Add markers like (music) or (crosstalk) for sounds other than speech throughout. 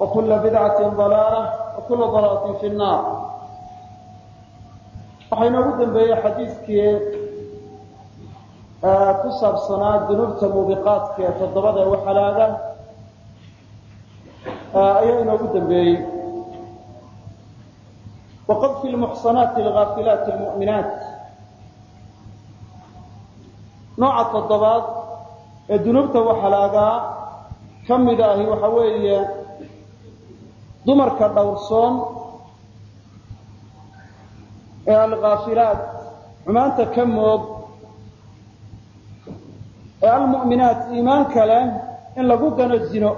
وكل بدعة ضلالة وكل ضلالة في النار waxaa inoogu dambeeyey xadiidkii ku saabsanaa dunuubta muubiqaadka ee toddobada ee waxalaaga ayaa inoogu dambeeyey waqadfi lmuxsanaati alghaafilaati almu'minaat nooca toddobaad ee dunuubta waxalaagaa ka mid ahi waxa weeye dumarka dhowrsoon ee alkhaafilaat xumaanta ka moog ee almu'minaat iimaanka leh in lagu gano zino.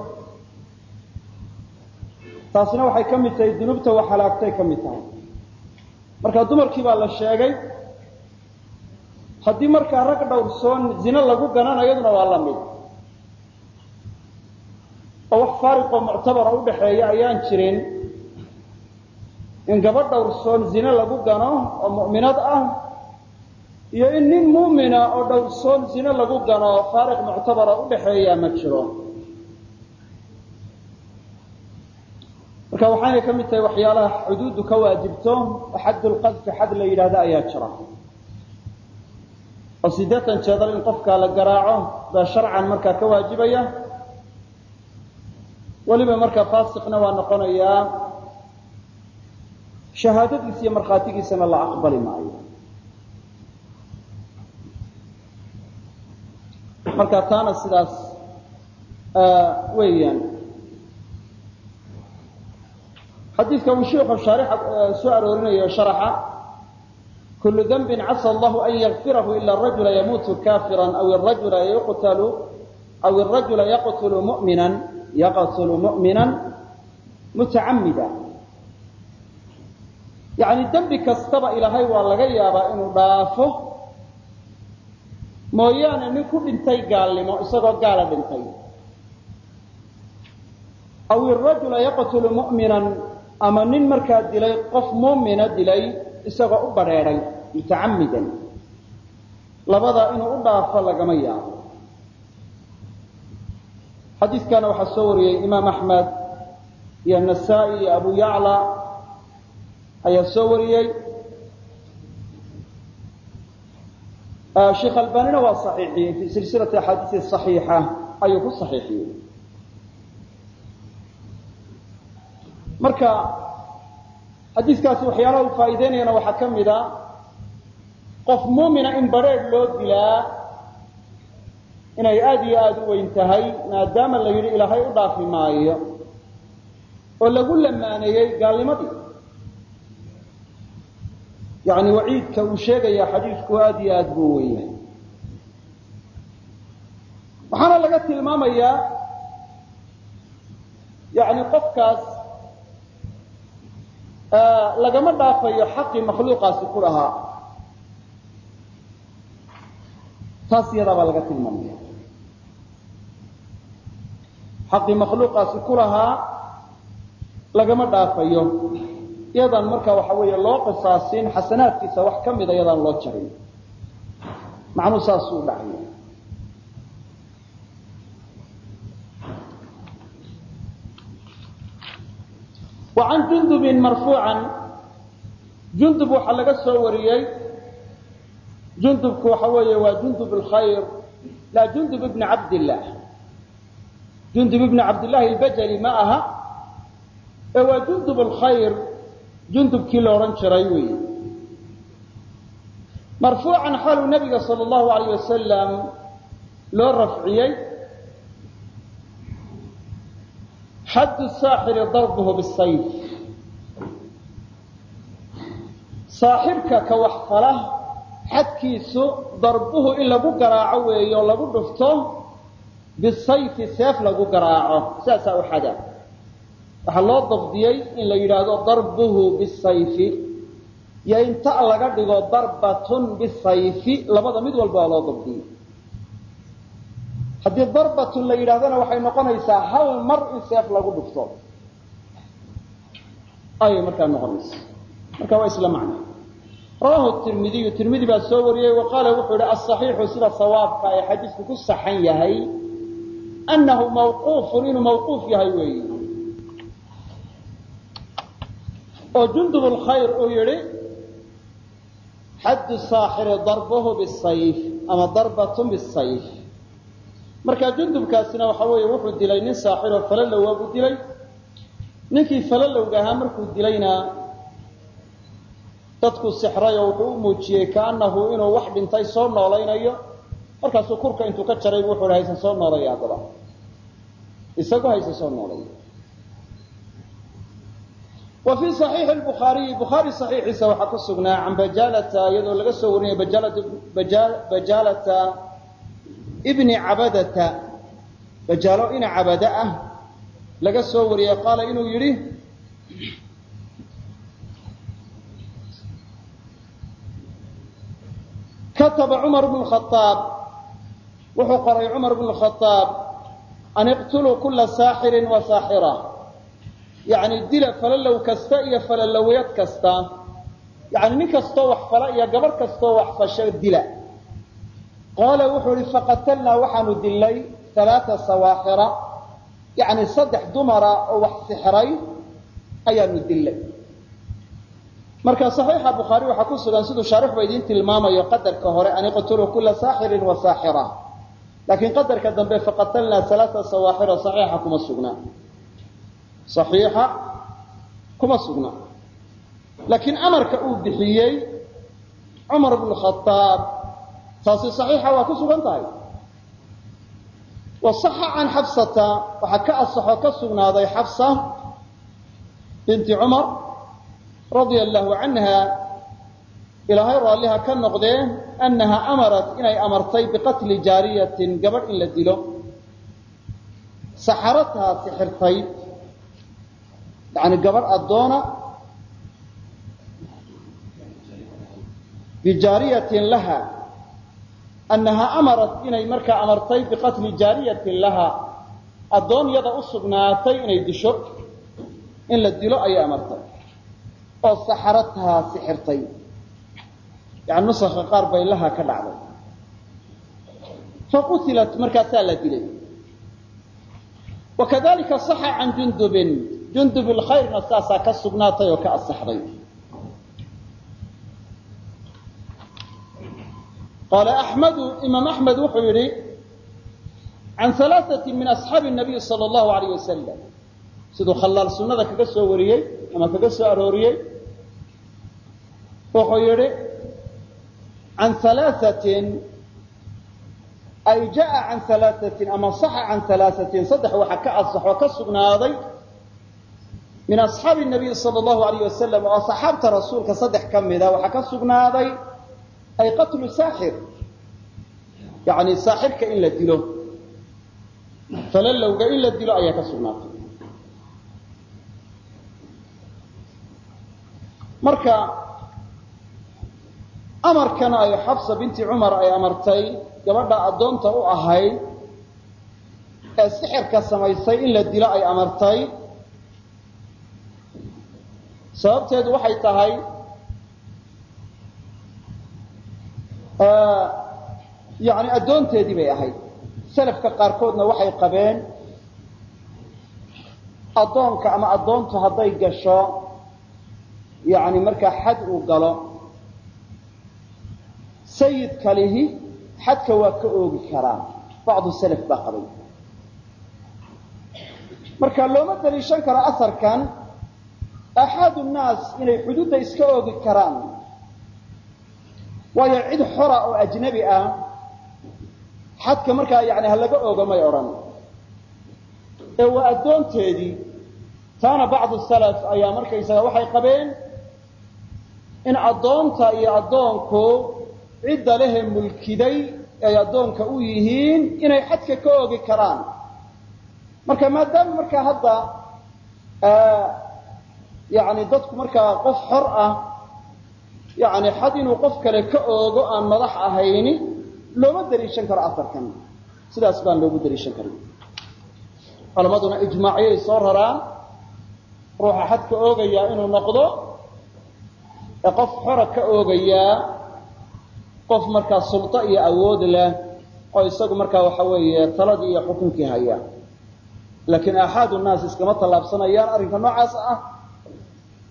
Taasina waxay ka mid tahay dunuubta waxalaagtay ka mid tahay. Marka dumarkii baa la sheegay haddii markaa rag dhowrsoon zino lagu ganana iyaduna waa la mid oo wax faariqoo muctabara u dhaxeeya ayaan jirin. In gabadh dhowrsoon zine lagu gano oo mu'minad ah iyo in nin muumina oo dhowrsoon zine lagu gano faariq muctabara u dhaxeeya ma jiro. Marka waxaynay ka mid tahay waxyaalaha xuduuddu ka waajibto xaddulqadfi xad la yidhaahdo ayaa jira. Oo siddeetan jeedal in qofkaa la garaaco baa sharcan markaa ka waajibaya weliba markaa faasiqna waa noqonayaa shahaadadiisa iyo markhaatigiisana la aqbali maayo. Marka taana sidaas weeyaan. Xadiidka uu sheikhu shaarixa soo aroorinayo sharaxa kulu dembin casa allahu an yakfirahu ila arajula yamuutu kafira aw arajula yuqtalu aw arajula yaqtulu mu'minan yaqtulu mu'minan mutacamida. Yacni dembi kastaba ilaahay waa laga yaabaa inuu dhaafo mooyaane nin ku dhintay gaalnimo isagoo gaala dhintay. Aw irajula yaqtulu mu'minan ama nin markaa dilay qof muumina dilay isagoo u badrheedhay mutacamidan labadaa inuu u dhaafo lagama yaabo xadiidkana waxaa soo wariyey imaam axmed iyo nasaa-i iyo abu yacla ayaa soo wariyey. Sheekh albanina waa saxiixiyey fi silsilati axaadiisi صaxiixa ayuu ku saxiixiyey. Marka xadiiskaasi waxyaalaha uu faa'iideynayana waxaa ka mid a qof muumina in badrheedh loo dilaa inay aada iyo aada u weyn tahay maadaama la yidhi ilaahay u dhaafi maayo oo lagu lamaaneeyey gaalnimadii. Yani waciidka uu sheegaya xadiidku aada iyo aada buu weyn yahay. Waxaana laga tilmaamayaa yani qofkaas lagama dhaafayo xaqii makhluuqaasi ku lahaa. Taas iyadaa baa laga tilmaamaya xaqii makhluuqaasi ku lahaa lagama dhaafayo. Iyadaan marka waxa weeye loo qisaasin xasanaadkiisa wax ka mida iyadaan loo jarin. Macnuu saasuu dhacay. Wa jundubin marfuucan jundub waxaa laga soo wariyey. Jundubku waxa weeye waa jundub alkhayr laa jundub ibni cabdillaah jundub ibni cabdillahi albajali ma aha ee waa jundub alkhayr jundubkii la odhan jiray weeye marfuucan xaaluu nabiga sala allahu alayh wasalam loo rafciyey xaddu saaxiri darbuhu bisayf saaxibka ka wax fala xadkiisu darbuhu in lagu garaaco weeye oo lagu dhufto bisayfi seef lagu garaaco saasaa u xada waxaa loo dabdiyey in la yidhaahdo darbuhu bisayfi iyo in ta laga dhigo darbatun bisayfi labada mid walba waa loo dabdiyey haddii darbatun la yidhahdana waxay noqonaysaa hal mar in seef lagu dhufto ayay markaa noqonaysa marka waa isla macna rawahu tirmidiyu tirmidi baa soo wariyey wa qaala wuxuu yihi asaxiixu sida sawaabka ee xadiisku ku saxan yahay annahu mawquufun inuu mawquuf yahay weeyi oo jundub uu yihi xaddu saaxiri darbuhu bisayf ama darbatun bisayf marka jundubkaasina waxa weeye wuxuu dilay nin saaxiroo falalowa buu dilay ninkii falalowga ahaa markuu dilayna dadkuu sixray oo wuxuu u muujiyey kaanahu inuu wax dhintay soo noolaynayo markaasuu kurka intuu ka jaray bu wuxu hayse soo noolaya haddaba isagoo hayse soo noolaya wa fii صaxiixi lbukhaariyi bukhaari صaxiixiisa waxaa ku sugnaa can bajalata iyadoo laga soo warinaya bajalata bni cabadata. Bajaalo ina cabada ah laga soo wariyey qaala inuu yidhi kataba cumar bnu khaaab wuxuu qoray cumar bnu khaaab an iqtuluu kula saaxirin wa saaxira yacni dila falalow kasta iyo falalowiyad kasta yani nin kastoo wax fala iyo gabarh kastoo wax fasho dila qaala wuxuu ihi faqatalnaa waxaanu dilay alaaa sawaaxira yani saddex dumara oo wax sixray ayaanu dilay marka صaxiixa bukhaari waxaa ku sugan siduu shaarixba idiin tilmaamayo qadarka hore an iqtuluu kula saaxirin wa saaxira laakiin qadarka dambe faqatalnaa alaaa sawaaxiro saxiixa kuma sugnaa saxiixa kuma sugnaa laakiin amarka uu bixiyey cumar bnu taasi saxiixa waa ku sugan tahay. Wasaxa can xabsata waxaa ka asaxo ka sugnaaday xabsa binti cumar radia allaahu canha ilaahay raalliha ka noqdee annaha amarat inay amartay biqatli jaariyatin gabadh in la dilo saxarataha sixirtay yani gabadh addoona bijaariyatin laha annahaa amarat inay markaa amartay biqatli jaariyatin laha addoon yada u sugnaatay inay disho in la dilo ayay amartay oo saxaratahaa sixirtay yani nusakha qaar bay laha ka dhacday. Faqutilat markaasaa la dilay. Wakadalika saxa can jundubin. Jundub lkhayrna saasaa ka sugnaatay oo ka asaxday. Qaala axmedu imaam axmed wuxuu yidhi can alaaati min asxaabi nabiy sala allahu alayh wasalam siduu khallaal sunnada kaga soo wariyey ama kaga soo arooriyey wuxuu yidhi an alaatin ay jaa can alaatin ama saxa can alaatin saddex waxa ka asaxo ka sugnaaday min asxaabi nabiyi sal allahu alayh wasalam oo saxaabta rasuulka saddex ka mida waxaa ka sugnaaday ay qatlu saaxir yani saaxirka in la dilo falalowga in la dilo ayaa ka sugnaatay marka amarkan ay xabsa binti cumar ay amartay gabadha addoonta u ahayd ee sixirka samaysay in la dilo ay amartay. Sababteedu waxay tahay yani addoonteedii bay ahayd. Salafka qaarkoodna waxay qabeen addoonka ama addoontu hadday gasho yani markaa xad uu galo sayidka lihi xadka waa ka oogi karaa. Bacdu salaf baa qabay. Marka looma daliishan karo aharkan axaadu nnaas inay xuduudda iska oogi karaan. Waayo cid xora oo ajnabi ah xadka markaa yani ha laga oogo may odhan. Ee waa addoonteedii taana bacdu salaf ayaa markaysaga waxay qabeen in addoonta iyo addoonku cidda lehe mulkiday ay addoonka u yihiin inay xadka ka oogi karaan. Marka maadaama markaa hadda yani dadku markaa qof xor ah yani xad inuu qof kale ka oogo aan madax ahayni looma daliishan karo afarkan. Sidaas baan loogu daliishan karin. Culamaduna ijmaacyay soo raraan. Ruuxa xad ka oogayaa inuu noqdo ee qof xora ka oogayaa qof markaa sulto iyo awood leh oo isagu markaa waxa weeye taladii iyo xukunkii haya. Laakiin aaxaadu nnaas iskama tallaabsanayaan arrinka noocaas ah.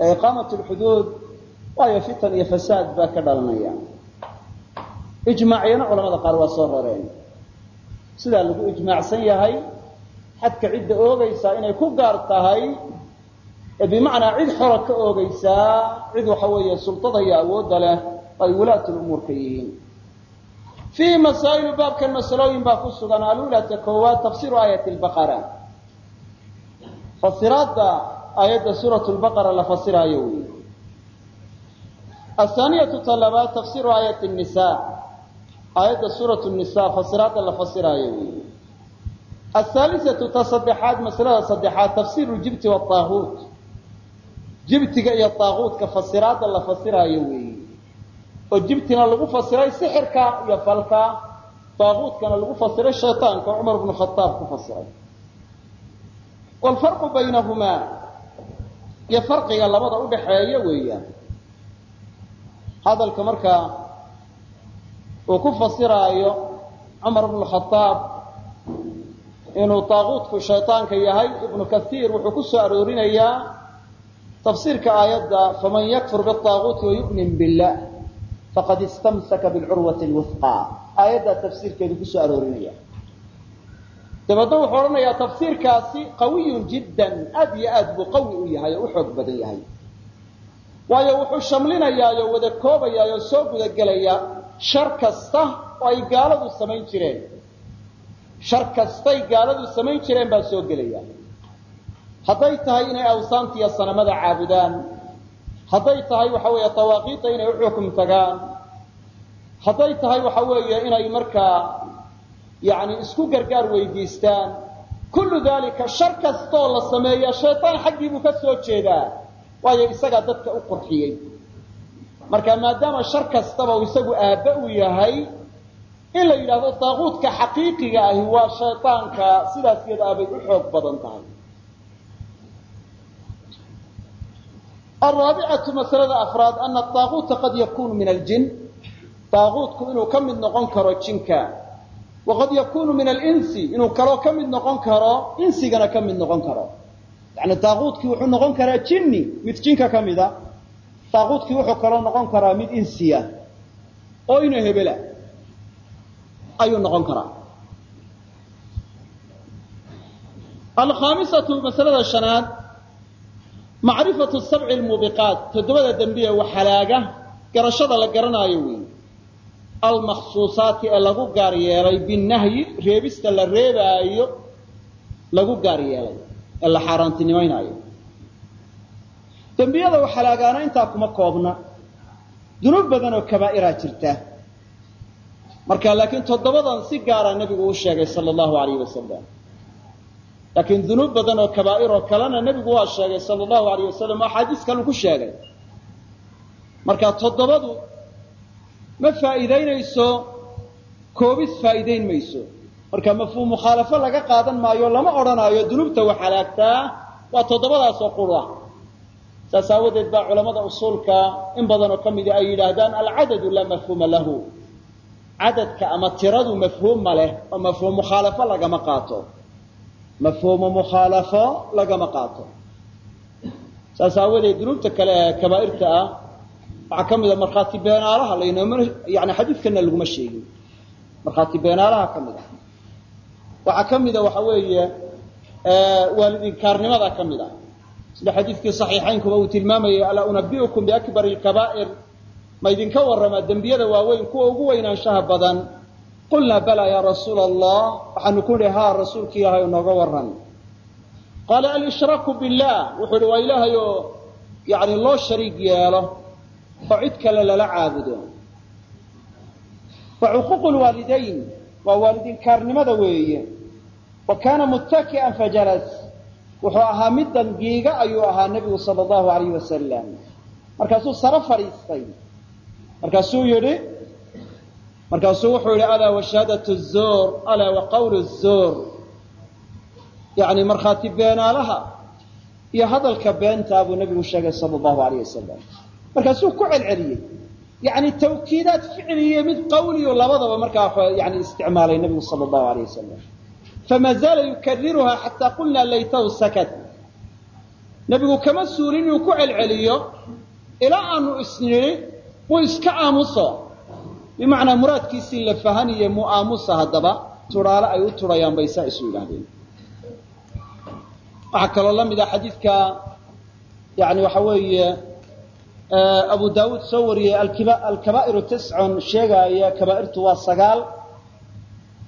Ee iqaamat lxuduud waayo fitan iyo fasaad baa ka dhalanaya. Ijmaacyana culamada qaar waa soo rareen. Sidaa lagu ijmaacsan yahay xadka cidda oogaysaa inay ku gaar tahay ee bimacnaa cid xora ka oogaysaa cid waxa weeye sultada iyo awoodda leh ay wulaatulumuurka yihiin. Fiihi masaa'ilu baabkan masalooyin baa ku sugan alulata koowaad tafsiru aayati lbaqara fasiraadda aayadda suurat lbaqara la fasiraayo wey athaaniyatu talabaad tafsiru aayati nisa aayadda suurat nisa fasiraadda la fasiraayo wey athaalisatu ta saddexaad masalada saddexaad tafsiru ljibti waaaguut jibtiga iyo taaguutka fasiraadda la fasiraayo weeye oo jibtina lagu fasiray sixirka iyo falka taaguutkana lagu fasiray shaytaanka oo cumar bnu khataab ku fasiray. Waalfarqu baynahumaa iyo farqiga labada udhaxeeya weeyaan. Hadalka markaa uu ku fasiraayo cumar bnu khataab inuu taaguutku shaytaanka yahay ibnu kaiir wuxuu ku soo aroorinayaa tafsiirka aayadda faman yakfur biaaguuti wayu'min billah faqad istamsaka bilcurwati lwufqaa aayaddaa tafsiirkeedu ku soo aroorinaya. dabeedna wuxuu odhanayaa tafsiirkaasi qawiyun jiddan aad iyo aad buu qawi u yahay oo u xoog badan yahay waayo wuxuu shamlinayaa wada koobayaa oo soo gudagelayaa shar kasta oo ay gaaladu samayn jireen shar kastay gaaladu samayn jireen baa soo gelaya hadday tahay inay awsaanta iyo sanamada caabudaan hadday tahay waxa weeye dawaaqiidda inay u xukum tagaan. Hadday tahay waxa weeye inay markaa yani isku gargaar weydiistaan. Kullu dalika shar kastoo la sameeya shaytaan xaggii buu ka soo jeedaa. Waayo isagaa dadka u qurxiyey. Marka maadaama shar kastaba uu isagu aabba u yahay in la yidhahdo daaquudka xaqiiqiga ahi waa shaytaanka sidaas iyada abay u xoog badan tahay araabicatu masalada afraad ana daaquuta qad yakunu min aljin daaquutku inuu ka mid noqon karo jinka waqad yakunu min alinsi inuu kaloo ka mid noqon karo insigana ka mid noqon karo yani daaquutkii wuxuu noqon karaa jinni mid jinka ka mida daaquutkii wuxuu kaloo noqon karaa mid insiya oo ina hebela ayuu noqon karaa alkhaamisatu masalada shanaad macrifatu sabci lmuubiqaat toddobada dembiye wax halaaga garashada la garanaayo weeye almakhsuusaati ee lagu gaar yeelay binahyi reebista la reebaayo lagu gaar yeelay ee la xaaraantinimaynaayo. Dembiyada wax halaagaana intaa kuma koobna. Dunuub badan oo kabaa'iraa jirta. Marka laakiin toddobadan si gaara nebigu u laakiin dunuub badan oo kabaa'iroo kalena nebigu waa sheegay sala allahu alayh wasalam oo axaadiis kalu ku sheegay. Marka toddobadu ma faa'iidaynayso koobis faa'iidayn mayso. Marka mafhuum mukhaalafo laga qaadan maayo lama odhanaayo dunuubta wax halaagtaa waa toddobadaasoo qura saas aawadeed baa culamada usuulka in badanoo ka midi ay yidhaahdaan alcadadu laa mafhuuma lahu. Cadadka ama tiradu mafhuum ma leh oo mafhuum mukhaalafo lagama qaato mafhuumu mukhaalafo lagama qaato saas aawadeed dunuubta kale ee kabaa'irta ah waxaa ka mida markhaati beenaalaha yani xadiidkana laguma sheegin markhaati beenaalaha ka mid a waxaa ka mida waxa weeye waalidinkaarnimada ka mid a sida xadiidkii saxiixaynkuba uu tilmaamayay alaa unabiukum biakbari lkabaa'ir ma idinka warramaa dembiyada waaweyn kuwa ugu weynaanshaha badan qulnaa balaa yaa rasuula allah waxaanu ku nihi haa rasuulki ilaahay oo nooga warran. Qaala alshraaku billah. Wuxuu ihi waa ilaahay oo loo shariig yeelo oo cid kale lala caabudo. Wa cuquuqu lwaalidayn waa waalidinkaarnimada weeye. Wa kaana muttaki'an fajalas wuxuu ahaa mid dangiiga ayuu ahaa nebigu sala allahu alayh wasalam markaasuu saro fadhiistay markaasuu yidhi markaasuu wuxuu yidhi alaa washahaadatu zoor alaa wa qawlu zoor yani markhaati beenaalaha iyo hadalka beentaa buu nebigu sheegay sala allahu alayh wasalam markaasuu ku celceliyey. Yani tawkiidaad ficliyo mid qawliyo labadaba markaa yani isticmaalay nebigu sala allahu alayh wasalam fama zaala yukariruha xataa qulna laytahu sakat. Nebigu kama suulin inuu ku celceliyo ilaa aanu isnidhi wuu iska aamuso bimacnaa muraadkiisii la fahaniyo mu aamusa haddaba turaale ay u turayaan bay saa isu yidhaahdeen. Waxaa kaloo la mid ah xadiidka yani waxa weeye abu daawuud soo wariyey alkabaa'iru tiscun sheegaaya kabaa'irtu waa sagaal.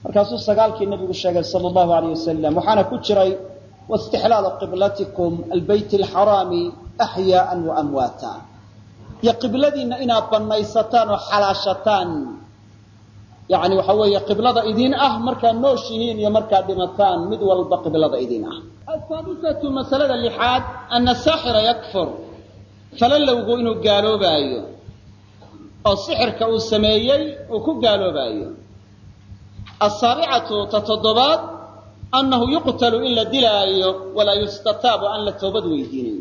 Markaasuu sagaalkii nebigu sheegay sala allahu alayh wasalam waxaana ku jiray waistixlaalu qiblatikum albayt alxaraami axyaaan wa amwaata iyo qibladiinna inaad banaysataan oo xalaashataan. Yani waxa weeye qiblada idin ah markaad nooshihiin iyo markaad dhimataan mid walba qiblada idin ah. Asaadisatu masalada lixaad ana saaxira yakfur. Falalowgu inuu gaaloobaayo oo sixirka uu sameeyey uu ku gaaloobaayo asaabicatu ta toddobaad annahu yuqtalu in la dilaayo walaa yustataabu aan la toobad weydiinayn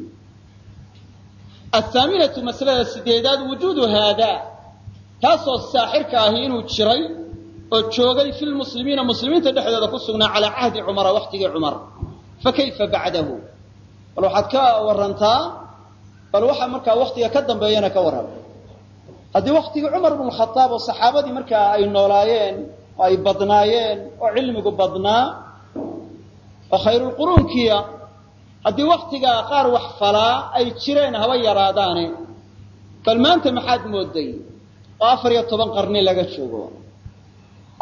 athaaminatu masalada sideedaad wujuudu haadaa taasoo saaxirka ahi inuu jiray oo joogay fi lmuslimiina muslimiinta dhexdooda ku sugnaa calaa cahdi cumara waktigii cumar fakayfa bacdahu bal waxaad ka warantaa bal waxa markaa waktiga ka dambeeyana ka warran haddii waktigii cumar bnu khaaab oo saxaabadii markaa ay noolaayeen oo ay badnaayeen oo cilmigu badnaa oo khayrulquruunkiya haddii waktigaa qaar wax falaa ay jireen haba yaraadaane bal maanta maxaad mooday oo afar iyo toban qarni laga joogo.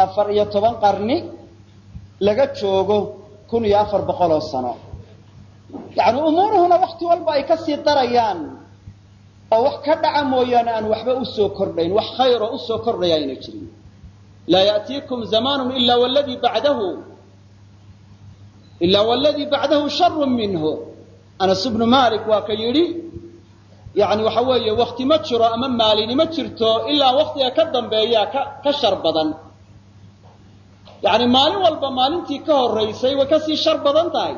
Afar iyo toban qarni laga joogo kun iyo afar boqol oo sano. Yacni umuuruhuna wakti walba ay ka sii darayaan. Oo wax ka dhaca mooyaane aan waxba u soo kordhayn wax khayroo u soo kordhaya ayna jirin. Laa ya'tiikum zamaanun ila waladii bacdahu ilaa waladii bacdahu sharu minhu anas ibnu malik waa ka yidhi yani waxa weeye wakti ma jiro ama maalini ma jirto ilaa waktiga ka dambeeyaa ka shar badan yani maalin walba maalintii ka horaysay way ka sii shar badan tahay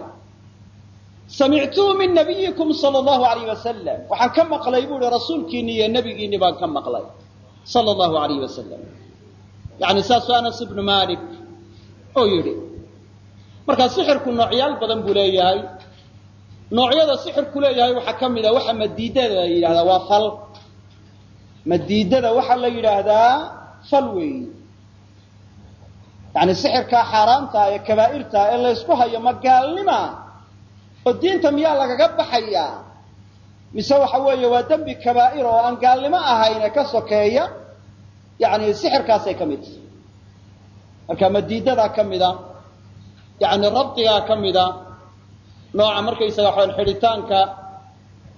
samictuhu min nabiyikum sala allahu alayh wasalam waxaan ka maqlay bu ihi rasuulkiini iyo nebigiini baan ka maqlay sala allahu alayh wasalam yani saasuu anas ibnu malik oo yidhi markaa sixirku noocyaal badan buu leeyahay. Noocyada sixirku leeyahay waxaa ka mid a waxa madiidada la yidhahdaa waa fal. Madiidada waxaa la yidhaahdaa fal weeyi yani sixirkaa xaaraamta ee kabaa'irta ee laysku hayo ma gaalnima oo diinta miyaa lagaga baxayaa mise waxa weeye waa dembi kabaa'ir oo aan gaalnimo ahayn ee ka sokeeya? Yani sixirkaasay ka mid tahay. Marka madiidadaa ka mida yani rabdigaa ka mida nooca markaysaga waxaan xidhitaanka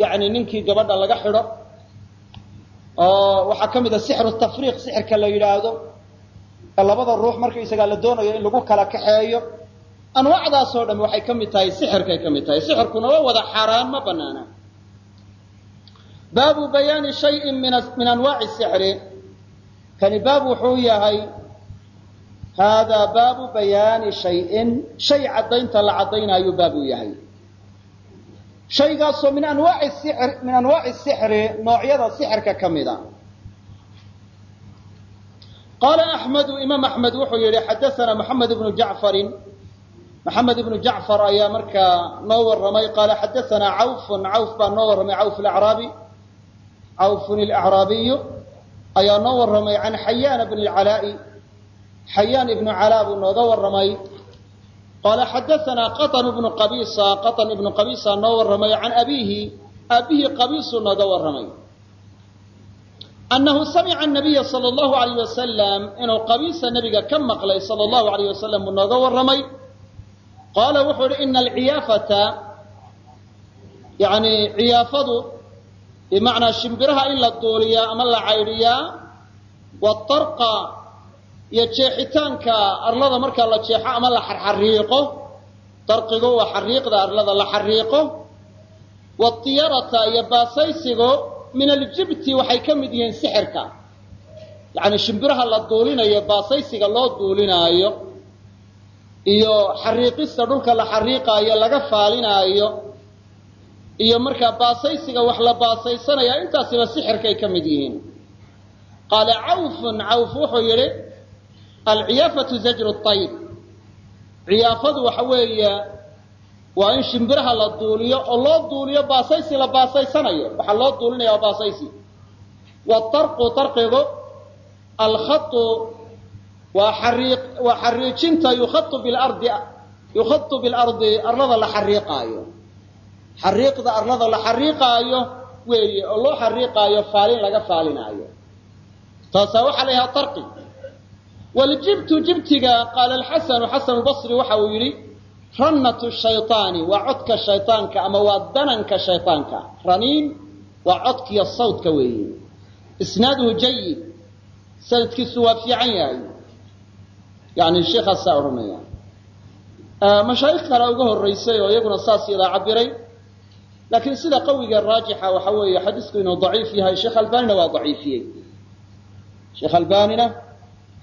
yani ninkii gabadha laga xidho oo waxaa ka mid a sixru tafriiq sixirka la yidhaahdo ee labada ruux markaysagaa la doonayo in lagu kala kaxeeyo anwaacdaasoo dham waxay ka mid tahay sixirkay ka mid tahay. Sixirkuna waa wada xaaraan ma banaana baabu bayaani shayin min anwaaci sixri. Kani baab wuxuu yahay haadaa baabu bayaani shayin shay caddaynta la caddaynaayuu baabuu yahay shaygaasoo min anwaaci sixr min anwaaci sixri noocyada sixirka ka mida qaala axmedu imaam axmed wuxuu yihi xadaanaa maxamed ibnu jacfarin maxamed ibnu jacfar ayaa markaa noo warramay qaala xadaanaa cawfun cawf baa noo warramay cawf alacraabi cawfun alacraabiyu ayaa noo warramay can xayaan bni lcalaa'i xayaan ibnu calaa buu nooga warramay. Qaala xadaanaa qaطn ibnu qabisa qaطn ibnu qabisa noo warramay can abiihi aabbihi qabiisuu nooga warramay. Annahu samica nabiya sala allahu alayh wasalam inuu qabiisa nebiga ka maqlay sala allahu alayh wasalam buu nooga warramay. Qaala wuxuu ihi ina alciyaafata yani ciyaafadu bimacnaa shimbiraha in la duuliyaa ama la caydhiyaa waatarqa iyo jeexitaanka arlada markaa la jeexo ama la xarxariiqo darqigu waa xariiqda arlada la xariiqo watiyarata iyo baasaysigu min aljibti waxay ka mid yihiin sixirka. Yacni shimbiraha la duulinayo baasaysiga loo duulinaayo iyo xariiqista dhulka la xariiqaayo laga faalinaayo iyo markaa baasaysiga wax la baasaysanaya intaasiba sixirkay ka mid yihiin. Qaala cawfun cawf wuxuu yidhi alciyaafatu zajru ayr ciyaafadu waxa weeye waa in shimbiraha la duuliyo oo loo duuliyo baasaysi la baasaysanayo. Waxaa loo duulinaya baasaysi. Watarqu tarqigu alkhatu waa waa xariijinta yukhatu bilardi yukhatu bilardi arlada la xariiqaayo. Xariiqda arlada la xariiqaayo weeye oo loo xariiqaayo faalin laga faalinaayo. Taasaa waxaa la tarqi waljibtu jibtiga qaala alxasanu xasan basri waxa uu yidhi rannatu shayaani waa codka shayaanka ama waa dananka shayaanka raniin waa codkiyo sawdka weeye isnaaduhu jayid sanadkiisu waa fiican yahay. Yani sheikaasaa odhanaya mashaayikh kale uga horeysay oo iyaguna saas idaa cabiray laakiin sida qawiga raajixa waxa weeye xadiisku inuu daciif yahay sheekh albanina waa daciifiyey. Sheekh albanina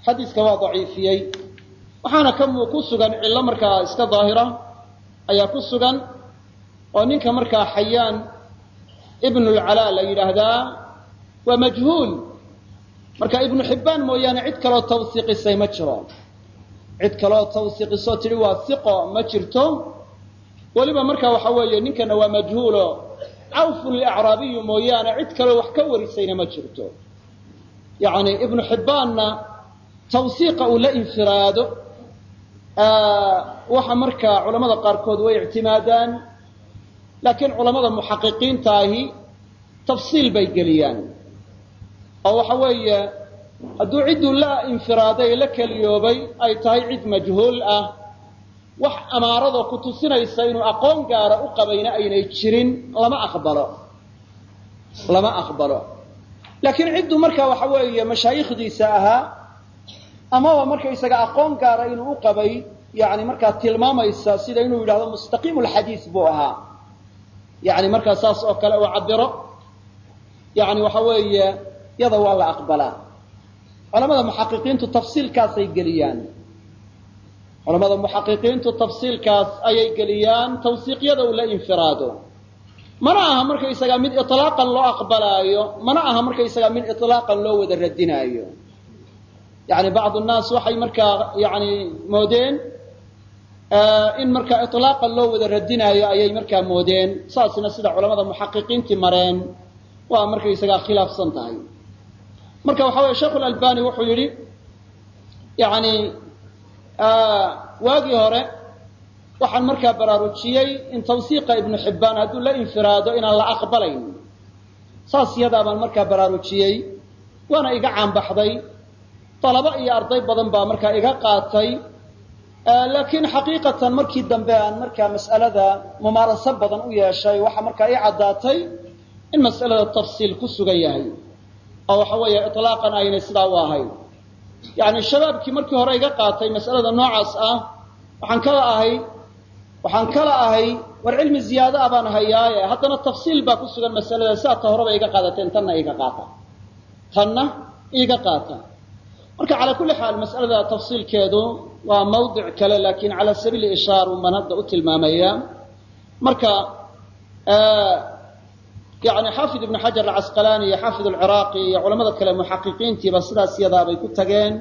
xadiiska waa daciifiyey. Waxaana ku sugan cillo markaa iska daahira ayaa ku sugan oo ninka markaa xayaan ibnulcalaa la yidhaahdaa waa majhuul. Marka ibnu xibbaan mooyaane cid kaloo tawsiiqisay ma jiro. Cid kaloo tawsiiqisoo tidhi waa siqo ma jirto. Weliba marka waxa weeye ninkana waa majhuulo. Cawfun liacraabiyu mooyaane cid kaloo wax ka warisayna ma jirto. Yacni ibnu xibbaanna tawsiiqa uu la infiraado waxa markaa culamada qaarkood way ictimaadaan laakiin culamada muxaqiqiinta ahi tafsiil bay geliyaan. Oo waxa weeye hadduu cidduu la infiraaday la keliyoobay ay tahay cid majhuul ah wax amaaradoo ku tusinaysa inuu aqoon gaara u qabayna aynay jirin lama aqbalo. Lama aqbalo. Laakiin cidduu markaa waxa weeye mashaayikhdiisa ahaa amaba markaysaga aqoon gaara inuu u qabay yani markaa tilmaamaysa sida inuu yidhahdo mustaqiimu lxadiis buu ahaa. Yani markaa saas oo kale uu cabiro yani waxa weeye yada waa la aqbalaa. Culamada muxaqiqiintu tafsiilkaasay geliyaan. Culamada muxaqiqiintu tafsiilkaas ayay geliyaan tawsiiqyada uu la infiraado. Mana aha markaysagaa mid ilaaqan loo aqbalaayo mana aha markaysagaa mid ilaaqan loo wada radinaayo yani bacdu nnaas waxay markaa yani moodeen in markaa ilaaqan loo wada radinaayo ayay markaa moodeen saasna sida culamada muxaqiqiintii mareen waa markaysagaa khilaafsan tahay marka waxa weye sheekh albani wuxuu yidhi yani waagii hore waxaan markaa baraarujiyey in tawsiiqa ibnu xibbaan hadduu la infiraado inaan la aqbalayn saas yadaa baan markaa baraarujiyey waana iga caanbaxday dalabo iyo arday badan baa markaa iga qaatay. Laakiin xaqiiqatan markii dambe aan markaa mas'alada mumaaraso badan u yeeshay waxaa markaa ii caddaatay in mas'alada tafsiil ku sugan yahay. Oo waxa weeye ilaaqan aynay sidaa u ahayn yani shabaabkii markii hore iga qaatay mas'alada noocaas ah waxaan kala ahay waxaan kala ahay war cilmi ziyaado ah baan hayaaye haddana tafsiil baa ku sugan masalada sidaa ta horeba iga qaadateen tanna iga qaata. Tanna iga qaata marka calaa kulli xaal mas'alada tafsiilkeedu waa mawdic kale laakiin cala sabiili ishaar un baan hadda u tilmaamaya. Marka yani xaafid ibnu xajar alcasqalaani iyo xaafid alciraaqi iyo culamada kale muxaqiqiintiiba sidaas yadaabay ku tageen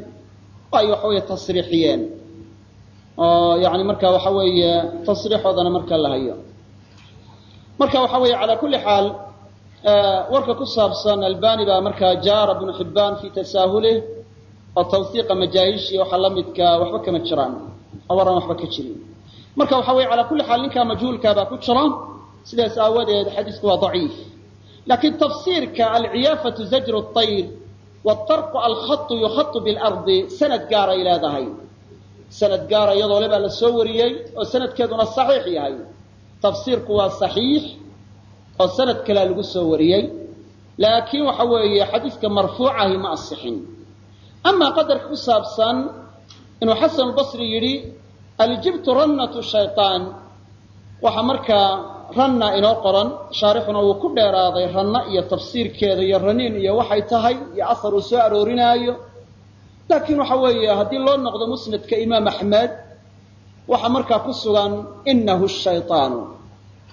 oo ay waxa weeye tasriixiyeen. Oo yani marka waxa weeye tasriixoodana marka la hayo. Marka waxa weeye calaa kulli xaal warka ku saabsan albani baa markaa jaara bnu xibbaan fi tasaahulih oo tawsiiqa majaahiishii waxa la midka waxba kama jiraan oo waran waxba ka jirin marka waxa weye calaa kulli xaal ninkaa majhuulkaabaa ku jira sidaas aawadeed xadiisku waa daciif laakiin tafsiirka alciyaafatu zajru طayr wاtarqu alkhatu yukhatu biاlardi sanad gaaray leedahay sanad gaara iyadoo le baa la soo wariyey oo sanadkeeduna saxiix yahay tafsiirku waa saxiix oo sanad kalea lagu soo wariyey laakiin waxa weeye xadiiska marfuucahi ma asixin amaa qadarka ku saabsan inuu xasan albasri yidhi aljibtu rannatu shayطaan waxaa markaa ranna inoo qoran shaarixuna uu ku dheeraaday ranna iyo tafsiirkeeda iyo raniin iyo waxay tahay iyo asar uu soo aroorinaayo laakiin waxa weeye haddii loo noqdo musnadka imaam axmed waxaa markaa ku sugan inahu shayطaanu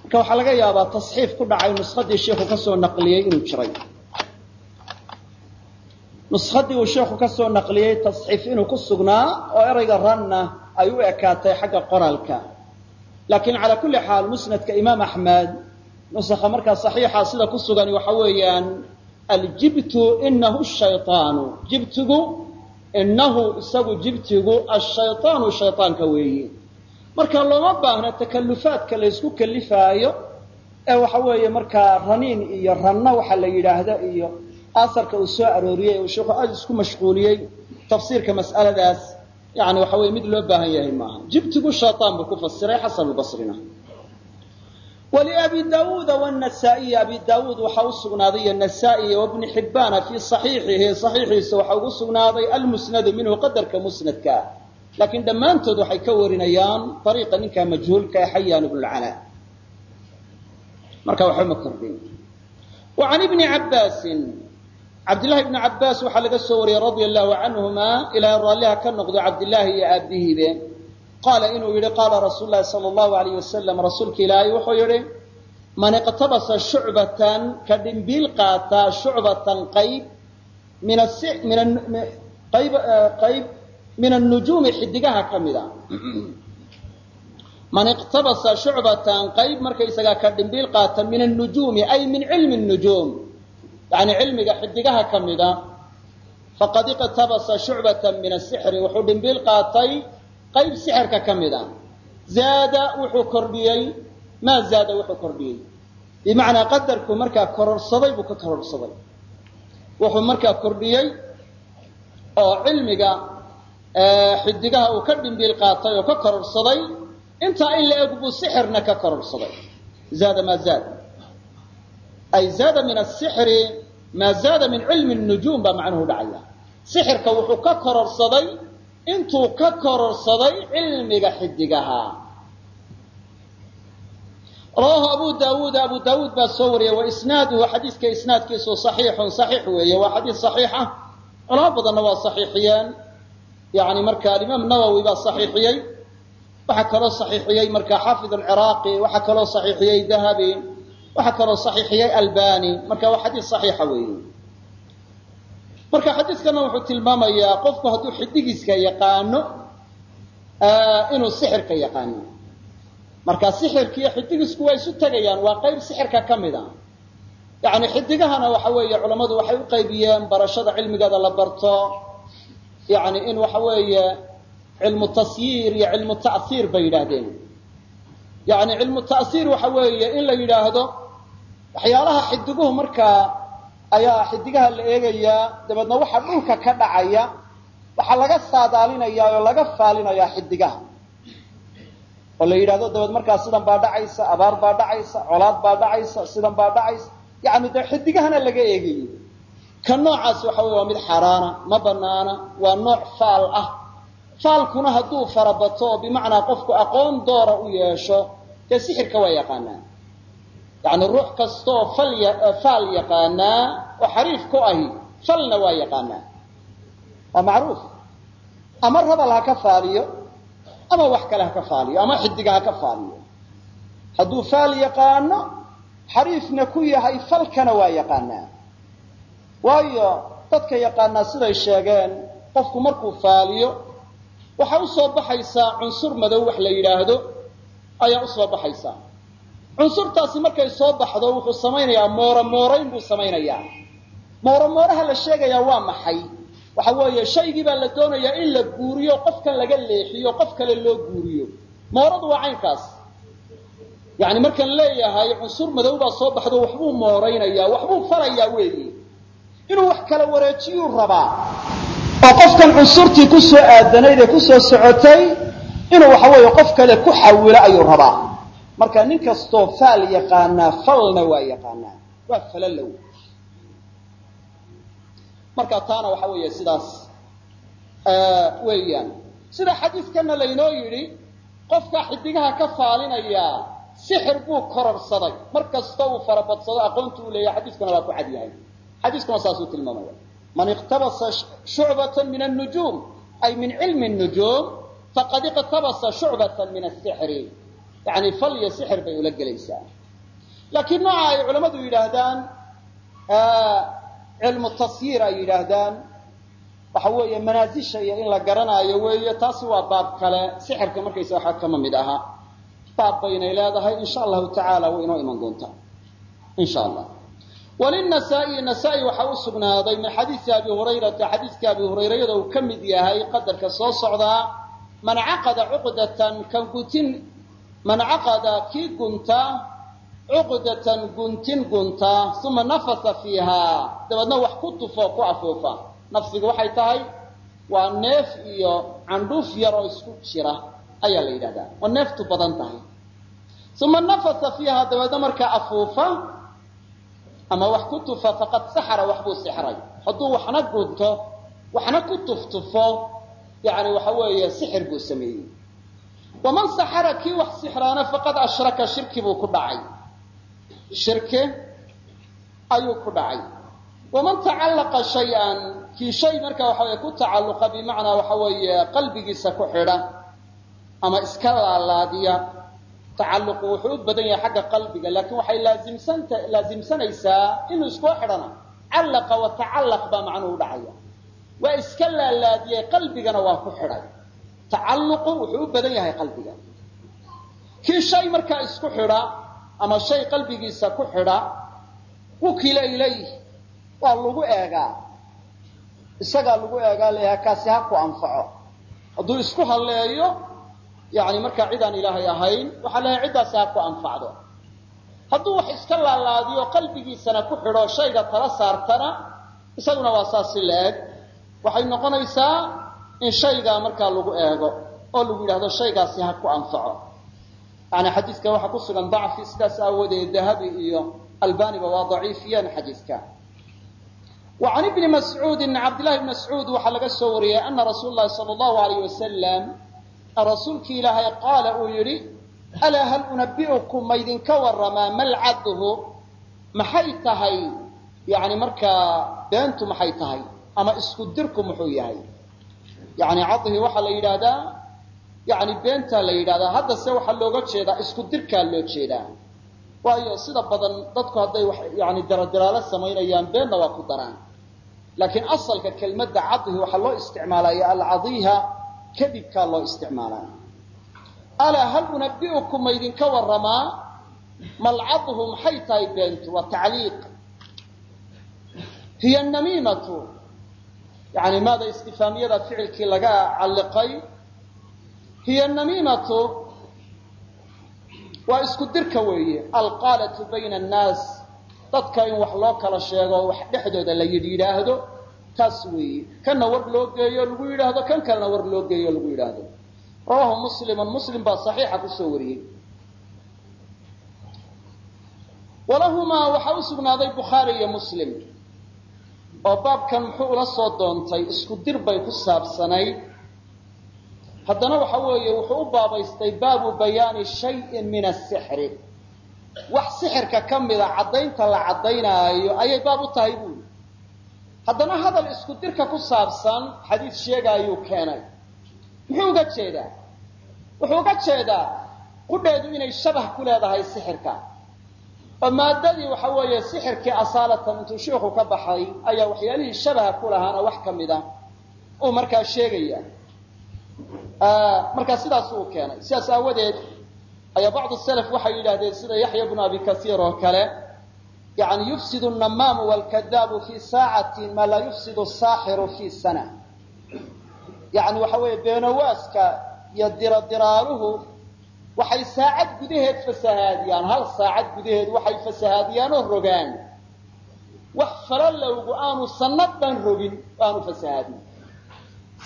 marka waxaa laga yaabaa tasxiif ku dhacay nuskadii sheikhu ka naqliyey inuu jiray nuskhadii uu sheekhu ka soo naqliyey tasxiif inuu ku sugnaa oo erayga ranna ay u ekaatay xagga qoraalka. Laakiin calaa kulli xaal musnadka imaam axmed nusakha markaa saxiixa sida ku sugan waxa weeyaan aljibtu inahu shayaanu jibtigu inahu isagu jibtigu ashayaanu shayaanka weeye marka looma baahna takallufaadka laysku kalifaayo ee waxa weeye markaa raniin iyo ranno waxa la yidhaahdo iyo aarka uu soo arooriyey uu sheikhu aad isku mashquuliyey tafsiirka mas'aladaas yani waxa weye mid loo baahan yahay maaha. Jibtigu shayaan buu ku fasiray xasan basrina wliabi daauuda wnasaa-iy abi daauud waxaa u sugnaaday nasaa-i wabni xibbaana fii saxiixihi saxiixiisa waxaa ugu sugnaaday almusnadu minhu qadarka musnadka. Ah laakiin dhammaantood waxay ka warinayaan ariiqa ninkaa majhuulka ee xayaan ibnulcala marka waxba ma kordhin. Wa can ibni cabbaasin cabdillahi ibni cabbaas waxaa laga soo wariyey radia allahu canhuma ilaahay raalliha ka noqdo cabdillaahi iyo aabihiibe qaala inuu yidhi qaala rasuul lahi sala allahu alayh wasalam rasuulka ilaahay wuxuu yidhi man iqtabasa shucbatan ka dhimbiil qaataa shucbatan qayb min qayb qayb min annujuumi xidigaha ka mida. (clears throat) Man iqtabasa shucbatan qayb markaysagaa ka dhimbiil qaata min annujuumi ay min cilmi nujuum yani cilmiga xidigaha ka mida faqad iqtabasa shucbatan min asixri wuxuu dhimbiil qaatay qayb sixirka ka mid a zaada wuxuu kordhiyey maa zaada wuxuu kordhiyey? Bimacnaa qadarku markaa kororsaday buu ka kororsaday. Wuxuu markaa kordhiyey oo cilmiga xidigaha uu ka dhimbiil qaatay oo ka kororsaday. Intaa in la eg buu sixirna ka kororsaday. Zaada maa zaada ay zaada min asixri maa zaada min cilmi nujuum baa macnuhu dhacaya sixirka wuxuu ka kororsaday intuu ka kororsaday cilmiga xidigaha rawaahu abu daawuud abu daawuud baa soo wariyey wa isnaaduhu xadiiska isnaadkiisu saxiixun saxiix weeye waa xadiis saxiixa culamo badanna waa saxiixiyeen yani marka alimaam nawowi baa saxiixiyey waxaa kaloo saxiixiyey marka xaafid alciraaqi waxaa kaloo saxiixiyey dahabi waxaa kaloo saxiixiyey albani. Marka waa xadiis saxiixa weeye. Marka xadiiskana wuxuu tilmaamayaa qofku hadduu xidigiiska yaqaano inuu sixirka yaqaano. Marka sixirka iyo xidigisku waa isu tegayaan waa qayb sixirka ka mid a. Yani xidigahana waxa weeye culammadu waxay u qaybiyeen barashada cilmigeeda la barto. Yani in waxa weeye cilmu tasyiir iyo cilmu ta'hiir bay yidhaahdeen. Yani cilmu ta'hiir waxa weeye in la yidhaahdo waxyaalaha xidiguhu markaa ayaa xidigaha la eegayaa dabeedna waxa dhulka ka dhacaya waxaa laga saadaalinayaa oo laga faalinayaa xidigaha. Oo la yidhahdo dabeed markaa sidan baa dhacaysa abaar baa dhacaysa colaad baa dhacaysa sidan baa dhacaysa. Yani dee xidigahana laga eegayo ka noocaas waxa wey waa mid xaaraana ma banaana waa nooc faal ah. Faalkuna hadduu farabato bimacnaa qofku aqoon doora u yeesho dee sixirka waa yaqaanaa yani ruux kastaoo fal faal yaqaanaa oo xariif ku ahi falna waa yaqaanaa. Waa macruuf. Ama rabal ha ka faaliyo ama wax kale ha ka faaliyo ama xidiga ha ka faaliyo. Hadduu faal yaqaano xariifna ku yahay falkana waa yaqaanaa. Waayo dadka yaqaanaa siday sheegeen qofku markuu faaliyo waxaa u soo baxaysaa cunsur madow wax la yidhaahdo ayaa u soo baxaysaa cunsurtaasi markay soo baxdo wuxuu samaynayaa mooro moorayn buu samaynayaa. Mooro mooraha la sheegayaa waa maxay? Waxa weeye shaygii baa la doonayaa in la guuriyo qofkan laga leexiyo qof kale loo guuriyo. Mooradu waa caynkaas. Yani markaan leeyahay cunsur madow baa soo baxdo waxbuu mooraynayaa waxbuu falayaa weeye inuu wax kala wareejiyuu rabaa. Oo qofkan cunsurtii ku soo aadanayd ee ku soo socotay inuu waxa weeye qof kale ku xawilo ayuu rabaa marka nin kastoo faal yaqaanaa falna waa yaqaanaa. Waa falalow marka taana waxa weeye sidaas weeyaan. Sida xadiiskana laynoo yidhi qofkaa xidigaha ka faalinayaa sixir buu kororsaday mar kasta uu farabadsado aqoontu u leeyahay xadiiskuna waa ku cad yahay. Xadiiskuna saasuu tilmaamaya. Man iqtabasa shucbatan min annujuum ay min cilmi nujuum faqad iqtabasa shucbatan min asixri yani fal iyo sixir bay ula gelaysaa. Laakiin nooca ay culammadu yidhaahdaan cilmu tasyiir ay yidhaahdaan waxa weeye manaasisha iyo in la garanaayo weeye taasi waa baab kale. Sixirka markaysa waxaa kama mid aha. Baab baynay leedahay insha allahu tacaala way inoo iman doontaa. Insha allah. Walinasaa-i nasaa-i waxaa u sugnaaday min xadiisi abi hurayrata. Xadiiska abi hurayrayada uu ka mid yahay qadarka soo socdaa man caqada cuqdatan kan gutin man caqada kii gunta cuqdatan guntin gunta uma nafasa fiiha. Dabeedna wax ku tufo ku afuufa. Nafsigu waxay tahay waa neef iyo candhuuf yar oo isku jira ayaa la yidhahdaa. Oo neeftu badan tahay. Uma nafasa fiiha dabeedna markaa afuufa ama wax ku tufa faqad saxara waxbuu sixray. Hadduu waxna gunto waxna ku tuftufo yani waxa weeye sixir buu sameeyey waman saxara kii wax sixraana faqad ashraka shirki buu ku dhacay shirki ayuu ku dhacay waman tacallaqa shay-an kii shay marka waxa weye ku tacalluqa bimacnaa waxa weeye qalbigiisa ku xidha ama iska laalaadiya tacalluqu wuxuu badan yahay xagga qalbiga laakiin waxay laasimsanaysaa inuu iskoo xidhana callaqa wa tacallaq baa macnuhu dhacaya waa iska laalaadiyey qalbigana waa ku xidhay tacalluqu wuxuu u badan yahay qalbiga. Kii shay markaa isku xidha ama shay qalbigiisa ku xidha wukila ilayh waa lagu eegaa. Isagaa lagu eegaa kaasi ha ku anfaco. Hadduu isku halleeyo yani markaa cid aan ilaahay ahayn waxaa leeyahay ciddaasi ha ku anfacdo. Hadduu wax iska laalaadiyo qalbigiisana ku xidho shayga tala saartana isaguna waa saasi la-eg waxay noqonaysaa in shaygaa markaa lagu eego oo lagu yidhahdo shaygaasi ha ku anfaco. Yani xadiiska waxaa ku sugan dacfi sidaas aawadeed dahabi iyo albaniba waa daciifiyeen xadiiska. Wa can ibni mascuudin cabdillahi bni mascuud waxaa laga soo wariyey ana rasuula lahi sala allahu alayh wasalam rasuulkii ilaahay qaala uu yidhi alaa hal unabi'ukum maydinka warramaa malcadhu? Maxay tahay? Yani markaa beentu maxay tahay ama isku dirku muxuu yahay yani cadhi waxaa la yidhaahdaa yani beentaa la yidhahdaa haddase waxaa looga jeedaa isku dirkaa loo jeedaa. Waayo sida badan dadku hadday yani daradiraalo samaynayaan beenna waa ku daraan. Laakiin asalka kelmadda cadhi waxaa loo isticmaalaya alcadiha kadibkaa loo isticmaalaa. Alaa hal unabi'ukum maydinka warramaa? Malcadhu maxay tahay beentu waa tacliiq. Hiya namiimatu yani maada istifaamiyada ficilkii laga calliqay hiya namiimatu waa isku dirka weeye alqaalatu bayna annaas dadka in wax loo kala sheego wax dhexdooda la yidhaahdo taas weeye kanna war loo geeyo lagu yidhaahdo kan kalena war loo geeyo lagu yidhaahdo rawahu muslimun muslim baa saxiixa ku soo wariyey walahumaa waxaa u sugnaaday bukhaari iyo muslim oo baabkan muxuu ula soo doontay isku dir bay ku saabsanayd haddana waxa weeye wuxuu u baabaystay baabu bayaani shayin min asixri wax sixirka ka mida caddaynta la caddaynaayo ayay baab u tahay buuli haddana hadal isku dirka ku saabsan xadiid sheegaayuu keenay. Muxuu uga jeedaa? Wuxuu uga jeedaa qudheedu inay shabah ku leedahay sixirka oo maadadii waxa weeye sixirkii asaalatan intuu shiiku ka baxay ayaa waxyaalihii shabaha ku lahaana wax ka mid a uu markaa sheegaya. Markaa sidaas uu keenay. Sidaas aawadeed ayaa bacdu salaf waxay yidhahdeen sida yaxya bnu abi kasiir oo kale yani yufsidu namaamu wlkadaabu fi saacatin maa laa yufsidu saaxiru fi sana. Yani waxa weeye beenawaaska iyo diradiraaluhu waxay saacad gudaheed fasahaadiyaan. Hal saacad gudaheed waxay fasahaadiyaan oo rogaan. Wax falalowgu aanu sanad dhan rogin aanu fasahaadin.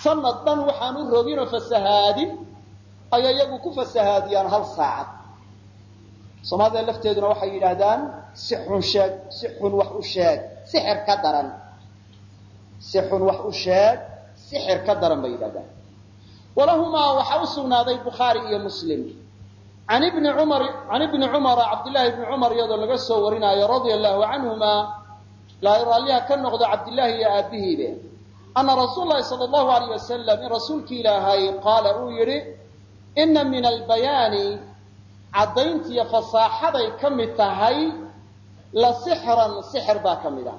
Sanad dhan waxaanu rogin fasahaadin ayay iyagu ku fasahaadiyaan hal saacad. Soomaalida lafteeduna waxay yidhaahdaan si xun sheeg si wax u sheeg sixir ka daran. Si xun wax u sheeg sixir ka daran bay yidhahdaan walahumaa waxaa u sugnaaday bukhaari iyo muslim an ibni cumar can ibni cumara cabdillahi ibni cumar iyadoo laga soo warinaayo radia allahu canhuma ilaahay raalliha ka noqdo cabdillaahi iyo aabihiibe ana rasuul lahi sala allahu alayh wasalam in rasuulki ilaahay qaala uu yidhi ina min albayaani caddayntiiyo fasaaxaday ka mid tahay la sixran sixir baa ka mid ah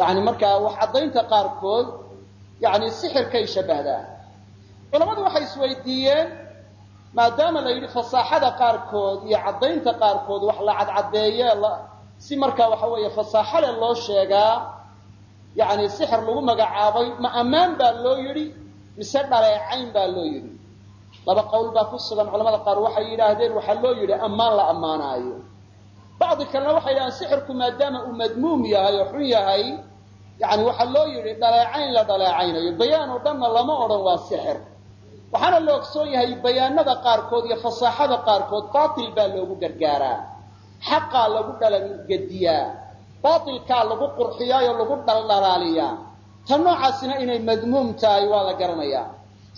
yani markaa wax caddaynta qaarkood yani sixirkay shabbahdaa culammadu waxay isweydiiyeen maadaama la yidhi fasaaxada qaarkood iyo caddaynta qaarkood wax la cadcadeeye si markaa waxa weeye fasaaxale loo sheegaa yani sixir lagu magacaabay ma ammaan baa loo yidhi mise dhaleecayn baa loo yidhi. Laba qowl baa ku sugan culamada qaar waxay yidhaahdeen waxaa loo yidhi ammaan la ammaanaayo. Bacdi kalena waxay yidhahdeen sixirku maadaama uu madmuum yahay oo xun yahay yani waxaa loo yidhi dhaleecayn la dhaleecaynayo bayaan oo dhanna lama odhan waa sixir waxaana la ogsoon yahay bayaanada qaarkood iyo fasaaxada qaarkood baatil baa loogu gargaaraa. Xaqaa lagu dhalangediyaa baatilkaa lagu qurxiyaayoo lagu dhaldhalaaliyaa tan noocaasina inay madmuum tahay waa la garanayaa.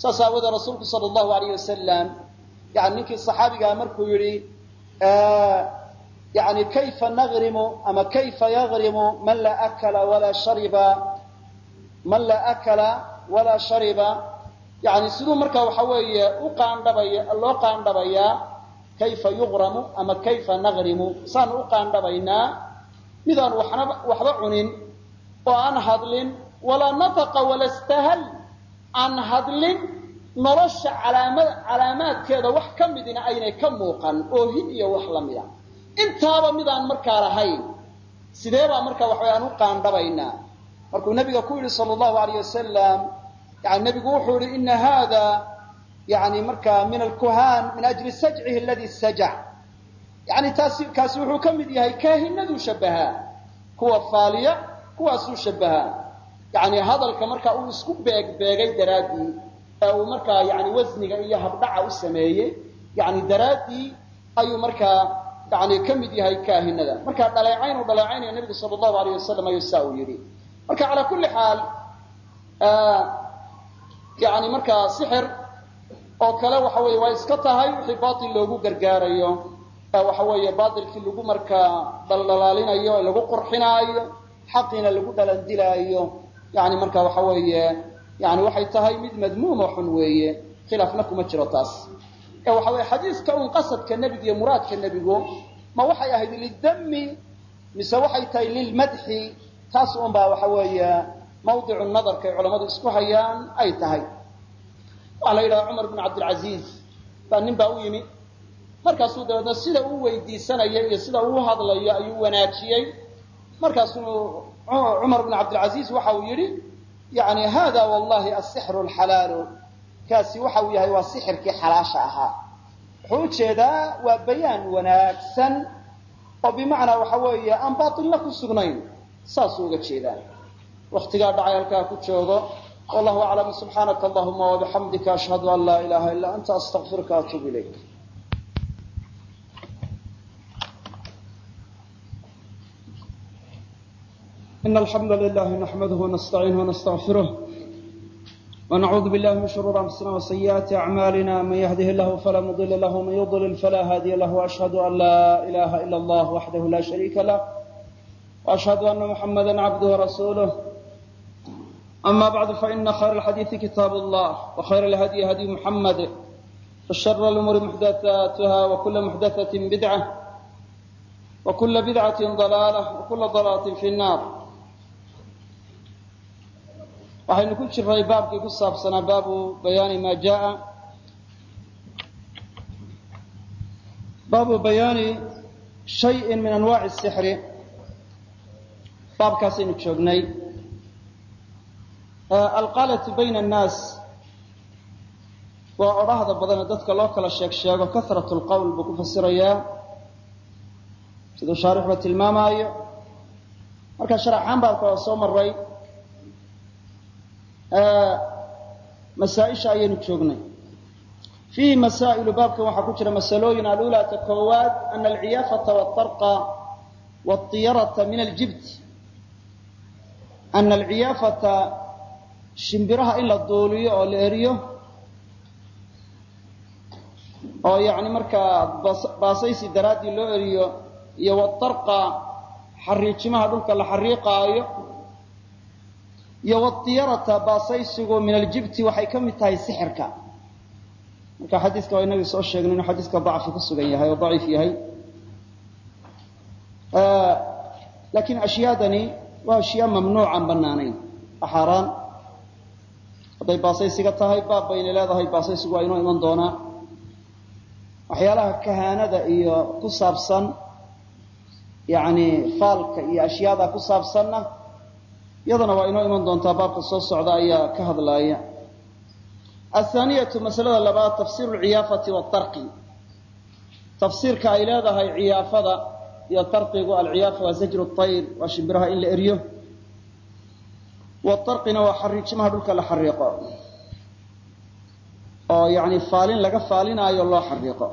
Saas aawoodee rasuulku sala allahu alayh wasalam yani ninkii saxaabigaa markuu yidhi yani kayfa nagrimu ama kayfa yagrimu man laa akala walaa shariba? Man laa akala walaa shariba yani siduu markaa waxa weeye u qaandhabaya loo qaandhabayaa kayfa yugramu ama kayfa nagrimu saanu u qaandhabaynaa midaan waxna waxba cunin oo aan hadlin walaa nataqa wala stahal aan hadlin nolosha alaama calaamaadkeeda wax ka midina aynay ka muuqan oo hid iyo wax la mida. Intaaba midaan markaa lahayn sidee baa markaa waxaway u qaandhabaynaa? Markuu nabiga ku yidhi sala allahu alayh wasalam yani nabigu wuxuu yihi ina hada yani markaa min alkuhaan min ajli sajcihi aladi sajac yani taasi kaasi wuxuu ka mid yahay kaahinaduu shabahaa kuwa faaliya kuwaasuu shabahaa yani hadalka markaa uu isku beegbeegay daraaddii uu markaa yani wasniga iyo habdhaca u sameeyey yani daraaddii ayuu markaa yani ka mid yahay kaahinada. Markaa dhaleecayn dhaleecaynaya nabigu sala allahu alayh wasalam ayuu saa uu yidhi. Marka calaa kulli xaal yani markaa sixir oo kale waxa weeye waa iska tahay wixii batil loogu gargaarayo. Waxa weeye batilkii lagu markaa dhaldhalaalinayo ee lagu qurxinaayo xaqiina lagu dhalandilaayo. Yani marka waxa weeye yani waxay tahay mid madmuum oo xun weeye. Khilaafna kuma jiro taas. Ee waxa weye xadiiska un qasadka nebiga iyo muraadka nebigu ma waxay ahayd lidami mise waxay tahay lilmadxi taas un baa waxa weeye mawdicu nadarka ay culamadu isku hayaan ay tahay. Waxaa la yidhaha cumar bn cabdilcaziiz baa nin baa u yimi. Markaasuu dabeedna sida uu weydiisanaya iyo sida uu hadlayo ayuu wanaajiyey. Markaasuu cumar bn cabdilcaziiz waxa uu yidhi yani hada wallahi asixru lxalaalu kaasi waxa uu yahay waa sixirkii xalaasha ahaa. Wuxuu u jeedaa waa bayaan wanaagsan. Oo bimacnaa waxa weeye aan baatilna ku sugnayn. Saasuu uga jeedaa waktigaa dhacay halkaa ku joogo wallahu aclam subxaanaka allahuma wabixamdika ashhadu an laa ilaha illa anta astaqfiruka atub ilayk إن الحمد لله نحمده ونستعينه ونستغفره ونعوذ بالله من شرور أنفسنا وسيئات أعمالنا من يهده الله فلا مضل له ومن يضلل فلا هادي له وأشهد أن لا إله إلا الله وحده لا شريك له وأشهد أن محمدا عبده ورسوله أما بعد فإن خير الحديث كتاب الله وخير الهدي هدي محمد وشر الأمور محدثاتها وكل محدثة بدعة وكل بدعة ضلالة وكل ضلالة في النار waxaynu ku jiray baabkii ku saabsanaa baabu bayaani maa jaa baabu bayaani shayin min anwaaci sixri baabkaasaynu joognay alqaalatu bayna annaas waa odhahda badane dadka loo kala sheeg sheego lqowl buu ku fasirayaa siduu shaarixba tilmaamaayo. Marka sharaxaan baabka waa soo maray masaaisha ayaynu joognay. Fiihi masaa'ilu baabkan waxaa ku jira masalooyin alulaata koowaad ana alciyaafata waatarqa waatiyarata min aljibt ana alciyaafata shimbiraha in la duuliyo oo la eriyo oo yani markaa baasaysi daraaddii loo eriyo iyo watarqa xariijimaha dhulka la xariiqaayo iyo wadiyarata baasaysigu min aljibti waxay ka mid tahay sixirka. Marka xadiiska waa inagii soo sheegnay inuu xadiiska dacfi ku sugan yahay oo daciif yahay. Laakiin ashyaadani waa ashyaa mamnuucan banaanayn waa xaaraan hadday baasaysiga tahay baab bayna leedahay. Baasaysigu waa inoo iman doonaa. Waxyaalaha kahaanada iyo ku saabsan yani faalka iyo ashyaada ku saabsanna iyadana waa inoo iman doontaa. Baabka soo socda ayaa ka hadlaaya. Athaaniyatu masalada labaad tafsiru lciyaafati waatarqi tafsiirka ay leedahay ciyaafada iyo tarqigu alciyaafa waa zajru ayr waa shimbiraha in la eryo waarqina waa xariijimaha dhulka la xariiqo. Oo yani faalin laga faalinaayo loo xariiqo.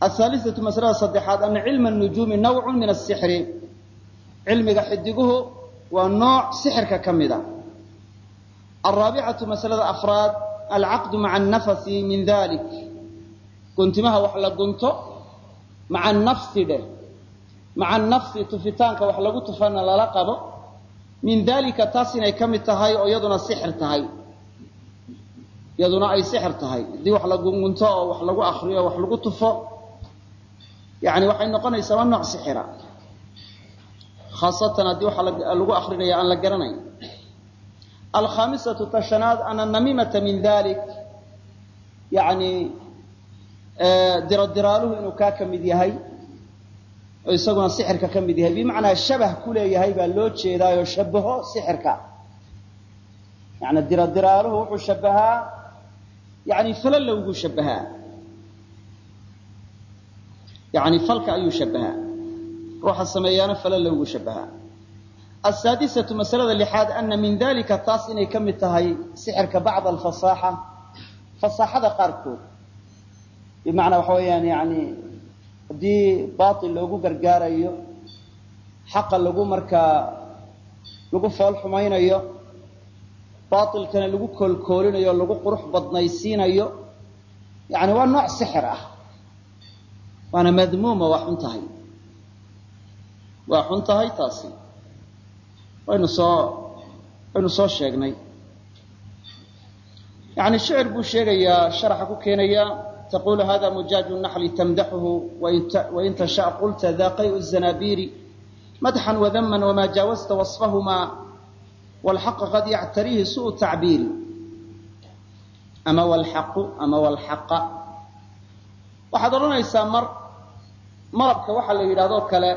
Ahaalisatu masalada saddexaad ana cilma nujuumi nawcun min asixri cilmiga xidiguhu waa nooc sixirka ka mida alraabicatu masalada afraad alcaqdu maca annafasi min dalik guntimaha wax la gunto maca nafsi dheh. Maca nafsi tufitaanka wax lagu tufana lala qabo min dalika taas inay ka mid tahay oo iyaduna sixir tahay. Iyaduna ay sixir tahay. Haddii wax la gungunto oo wax lagu akriyo wax lagu tufo yani waxay noqonaysaa waa sixira. Khaasatan haddii waxa lagu akrinaya aan la garanayn. Alkhaamisatu tashanaad ana namimata min dalik yani diradiraaluhu inuu kaa ka mid yahay oo isaguna sixirka ka mid yahay. Bimacnaa shabah ku leeyahay baa loo jeedaayoo shabaho sixirka. Yani diradiraaluhu wuxuu shabahaa yani falalowguu shabahaa yani falka ayuu shabahaa ruuxa sameeyaana falalowguu shabahaa asaadisatu masalada lixaad ana min dalika taas inay ka mid tahay sixirka bacda alfasaaxa fasaaxada qaarkood. Bimacnaa waxa weeyaan yani haddii baatil loogu gargaarayo xaqa lagu markaa lagu fool xumaynayo baatilkana lagu koolkoolinayo lagu qurux badnaysiinayo yani waa nooc sixir ah. Waana madmuuma waa xun tahay. Waa xun tahay taasi. Waynu soo waynu soo sheegnay. Yani shicir buu sheegayaa sharaxa ku keenaya taqulu hada mujaaju naxli tamdaxuhu wain tasha qulta da qayu zanabiri madxan wadaman wama jaawazta waصfahuma wاlxaqa qad yactariihi suءu tacbiiri ama wlxaqu ama wlxaqa waxaad odhanaysaa mar malabka waxaa la yidhahdoo kale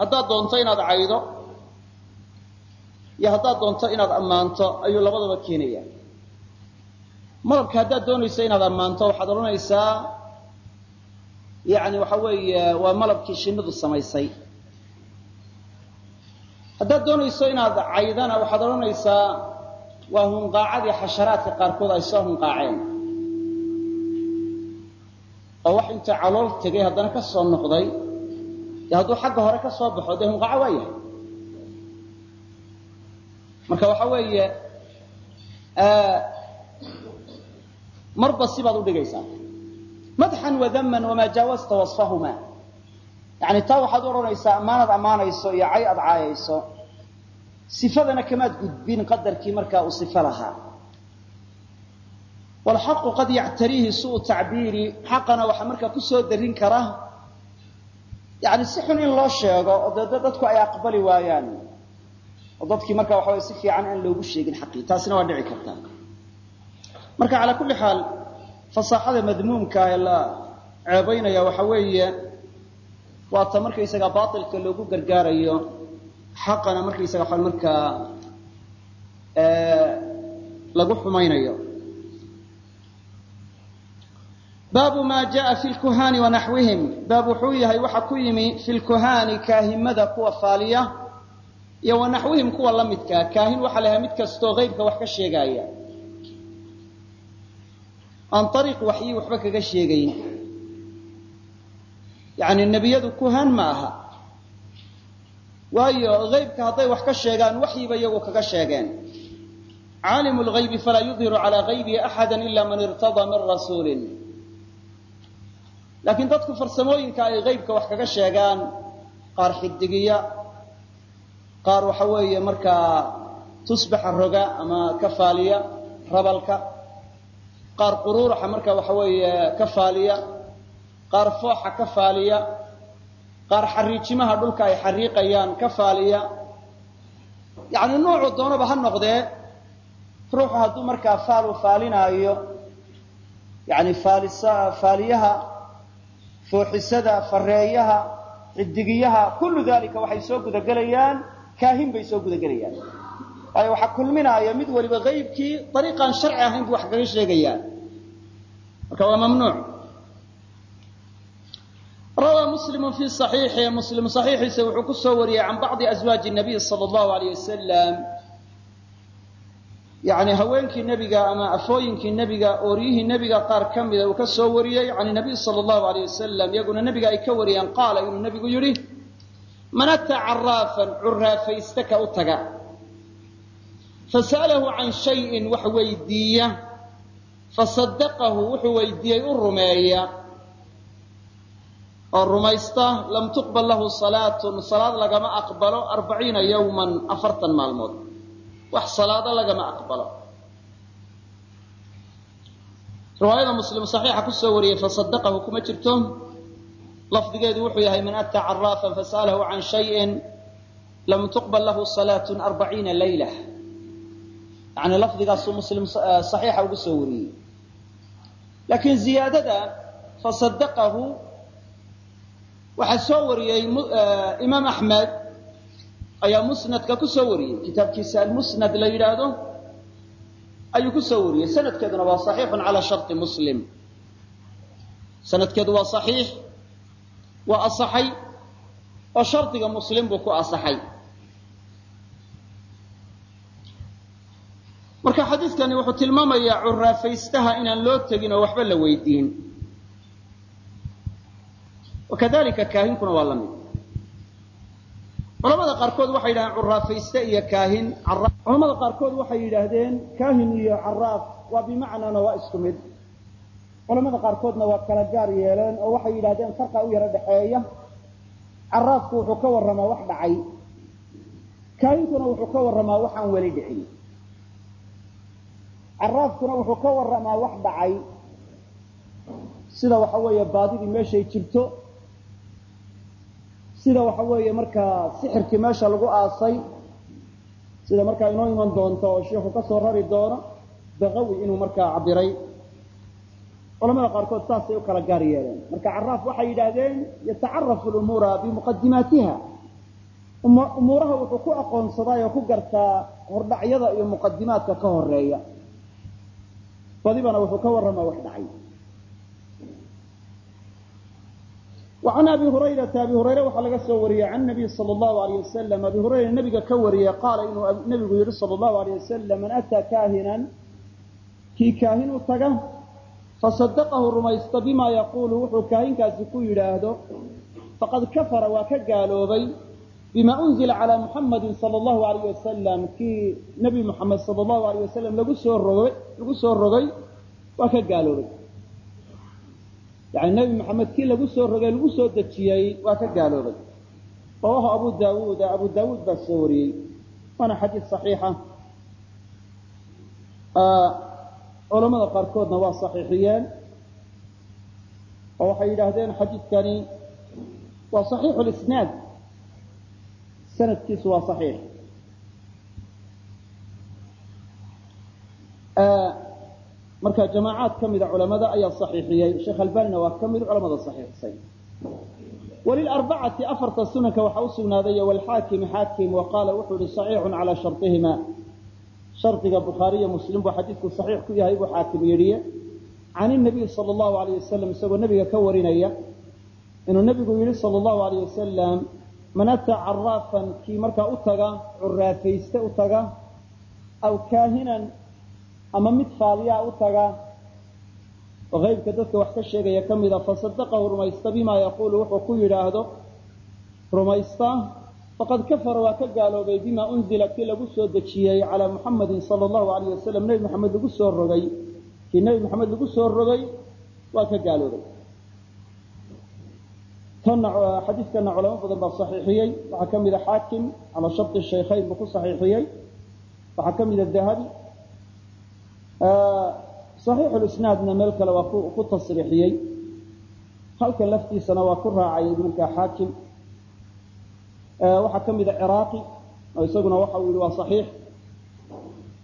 haddaad doonto inaad caydo iyo haddaad doonto inaad ammaanto ayuu labadaba keenaya malabka haddaad doonayso inaad ammaanto waxaad odhanaysaa yani waxa weeye waa malabkii shinnidu samaysay. Haddaad doonayso inaad caydana waxaad odhanaysaa waa hunqaacadii xasharaadka qaarkood ay soo hunqaaceen. Oo wax inta calool tegay haddana ka soo noqday dee hadduu xagga hore ka soo baxo dee hunqaaco waa yahay. Marka waxa weeye marba sibaad udhigaysaa madxan wadaman wamaa jaawazta waصfahuma yani taa waxaad u odhanaysaa ammaanaad ammaanayso iyo cay aad caayayso. Sifadana kamaad gudbin qadarkii markaa uu sifo lahaa. Wlxaqu qad yactariihi suu tacbiiri xaqana waxaa markaa ku soo darin kara. Yani si xun in loo sheego oo dee dadku ay aqbali waayaan. Oo dadkii marka waxa si fiican aan loogu sheegin xaqii taasina waa dhici kartaa marka calaa kulli xaal fasaaxada madmuumka ee la ceebaynaya waxa weeye waa ta markaysaga baailka loogu gargaarayo xaqana markaysaga waa markaa lagu xumaynayo. Baabu ma jaءa fi lkuhaani wanaxwihim baab wuxuu yahay waxa ku yimi fi lkuhaani kaahimada kuwa faaliya iyo wanaxwihim kuwa la midkaa kaahin waxaa la mid kastoo qeybka wax ka sheegaaya aan ariiq waxyi waxba kaga sheegayn. Yani nebiyadu kuhaan ma aha. Waayo qeybka hadday wax ka sheegaan waxyiba iyagu kaga sheegeen. Caalimu lgaybi falaa yudhiru calaa gaybihi axada ila man irtadaa min rasuulin laakiin dadku farsamooyinka ay qeybka wax kaga sheegaan qaar xidigiya qaar waxa weeye markaa tusbaxa roga ama ka faaliya rabalka qaar quruuraxa marka waxa ka faaliya qaar fooxa ka faaliya qaar xariijimaha dhulka ay xariiqayaan ka faaliya. Yacni nuucu doonaba ha noqdee ruuxu hadduu markaa faal u faalinaayo yani faaliyaha fooxisada fareeyaha xidigiyaha kullu dalika waxay soo gudagelayaan kaahin bay soo gudagelayaan waayo waxaa kulminaaya mid waliba qeybkii dariiqaan sharci ahayn buu wax kaga sheegayaa marka waa mamnuuc rawaa muslimu fi صaxiixi muslim صaxiixiisa wuxuu ku soo wariyey can bacdi aswaaji الnabiy salى اllahu alayh wasalam yani haweenkii nebiga ama afooyinkii nebiga ooryihii nebiga qaar ka mida uu ka soo wariyey can nabiy sal allahu alayh wasalam iyaguna nebiga ay ka wariyeen qaala inuu nebigu yidhi man ataa caraafan curaafayste ka u taga fasa'alahu can shayin wax weydiiya fasadaqahu wuxuu weydiiyey u rumeeya. oo rumaysta lam tuqbal lahu salaatun salaad lagama aqbalo arbaciina yowman afartan maalmood. Wax salaado lagama aqbalo. Riwaayada muslim saxiixa ku soo wariyey fasadaqahu kuma jirto. Lafdigeedu wuxuu yahay man ataa caraafan fasa'alahu can shayin lam tuqbal lahu salaatun arbaciina layla yani lafdigaasuu muslim saxiixa ugu soo wariyey. Laakiin ziyaadada fasadaqahu waxaa soo wariyey imaam axmed ayaa musnadka ku soo wariyey. Kitaabkiisa almusnad la yidhaahdo ayuu ku soo wariyey. Sanadkeeduna waa saxiixun calaa sharti muslim. Sanadkeedu waa saxiix waa asaxay oo shardiga muslim buu ku asaxay marka xadiidkani wuxuu tilmaamayaa curaafaystaha inaan loo tegin oo waxba la weydiin. Wakadalika kaahinkuna waa la mid. Culamada qaarkood waxay yidhahdeen curaafayste iyo kaahin culamada qaarkood waxay yidhaahdeen kaahin iyo caraaf waa bimacnaana waa isku mid. Culamada qaarkoodna waa kala gaar yeeleen oo waxay yidhahdeen farqa u yaro dhexeeya caraafku wuxuu ka warramaa wax dhacay. Kaahinkuna wuxuu ka warramaa waxaan weli dhicin caraafkuna wuxuu ka warramaa wax dhacay. Sida waxa weeye baadidii meeshay jirto. Sida waxa weeye markaa sixirkii meesha lagu aasay. Sida markaa inoo iman doonto oo sheikhu ka soo rari doono baqawi inuu markaa cabiray culamada qaarkood saasay u kala gaar yeeleen. Marka caraaf waxay yidhaahdeen yatacarafu lumuura bimuqadimaatiha umuuraha wuxuu ku aqoonsadaa oo ku gartaa hordhacyada iyo muqadimaadka ka horreeya badibana wuxuu ka warramaa wax dhacay. An abi hurayraa abi hurayre waxaa laga soo wariyey can nabiy sal lahu aleyh wasalam abi hurayra nabiga ka wariyey qaala inuu nabigu yihi sal lahu aleyh wasalam man ataa kaahinan? Kii kaahin u taga fasadaqahu rumaysta bima yaquulu. Wuxuu kaahinkaasi ku yidhaahdo faqad kafara waa ka gaaloobay bima unzila calaa muxamadin sal allahu alayh wasalam kii nebi muxamed sal allahu alayh wasalam lagu soo rogay lagu soo rogay waa ka gaaloobay yani nebi maxamed kii lagu soo rogay lagu soo dejiyey waa ka gaaloobay rawahu abu daawuud abu daawuud baa soo wariyey waana xadiid saxiixa ah. ah, culamada qaarkoodna waa saxiixiyeen oo waxay yidhaahdeen xadiidkani waa saxiixu lisnaad sanadkiisu waa صaxiix marka jamaacaad ka mida culamada ayaa صaxiixiyey sheekh albanina waa ka mid culamada صaxiixisay wlilarbacati afarta sunanka waxaa u sugnaaday wlxaakimi xaakim wa qaala wuxuu ihi صaxiixu calى sharطihima shardiga bukhaariyo muslim buu xadiidku صaxiix ku yahay buu xaakim yidhiye can الnabiy salى اllahu alayh wasalam isagoo nebiga ka warinaya inuu nebigu yihi salى اllahu alayh wasalam man ataa caraafan kii markaa u taga curaafayste u taga aw kaahinan ama mid faaliyaa u taga oo qaybka dadka wax ka sheegaya ka mida fasadaqahu rumaysta bima yaquulu wuxuu ku yidhaahdo rumaysta faqad kafara waa ka gaaloobay bima unzila kii lagu soo dejiyey calaa muxamadin sala allahu alayh wasalam nebi maxamed lagu soo rogay. Kii nebi maxamed lagu soo rogay waa ka gaaloobay tanna xadiidkana culamo badan baa saxiixiyey. Waxaa ka mida xaakim calaa sharti shaykhayn buu ku saxiixiyey. Waxaa ka mida dahabi. Saxiixulisnaadna meel kale waa ku tasriixiyey. Halkan laftiisana waa ku raacay markaa xaakim. Waxaa ka mida ciraaqi oo isaguna waxa uu yihi waa saxiix.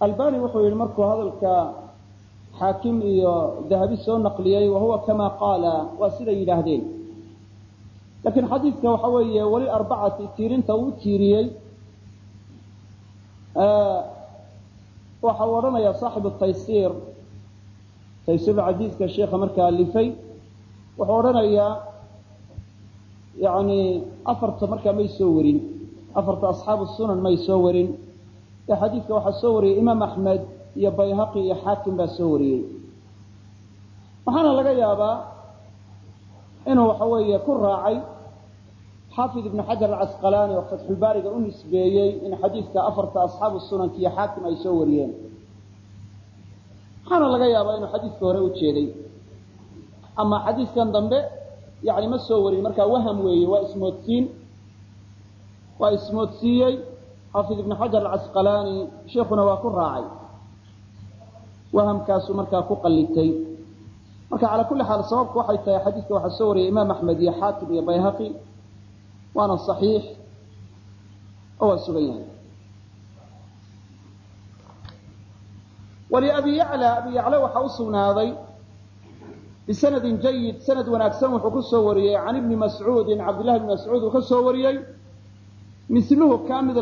Albani wuxuu yihi markuu hadalka xaakim iyo dahabi soo naqliyey wahuwa kama qaala waa siday yidhaahdeen laakiin xadiidka waxa weeye weli arbacati tiirinta uu tiiriyey. Waxa uu odhanaya saaxibu taysiir taysiirulcasiiska sheikha markaa alifay. Wuxuu odhanayaa yani afarta markaa may soo warin afarta asxaabu sunan may soo warin. Ee xadiidka waxaa soo wariyey imaam axmed iyo bayhaqi iyo xaakim baa soo wariyey. Waxaana laga yaabaa inuu waxa weeye ku raacay xaafid ibnu xajar alcasqalaani oo fatxulbaariga u nisbeeyey in xadiidka afarta asxaabu sunanka iyo xaakim ay soo wariyeen. Waxaana laga yaabaa inuu xadiidka hore u jeeday. Ama xadiidkan dambe yani ma soo warin markaa waham weeye waa ismoodsiin. Waa ismoodsiiyey. Xaafid ibnu xajar alcasqalaani sheikuna waa ku raacay. Wahamkaasuu markaa ku qalitay marka calaa kulli xaal sababku waxay tahay xadiidka waxaa soo wariyay imaam axmed iyo xaakim iyo bayhaqi. Waana صaxiix oo waa sugan yahay. Waliabi yacla abi yacla waxaa u sugnaaday bisanadin jayid sanad wanaagsan wuxuu ku soo wariyey can ibni mascuudin cabdillahi bni mascuud uu ka soo wariyey miluhu kaa mid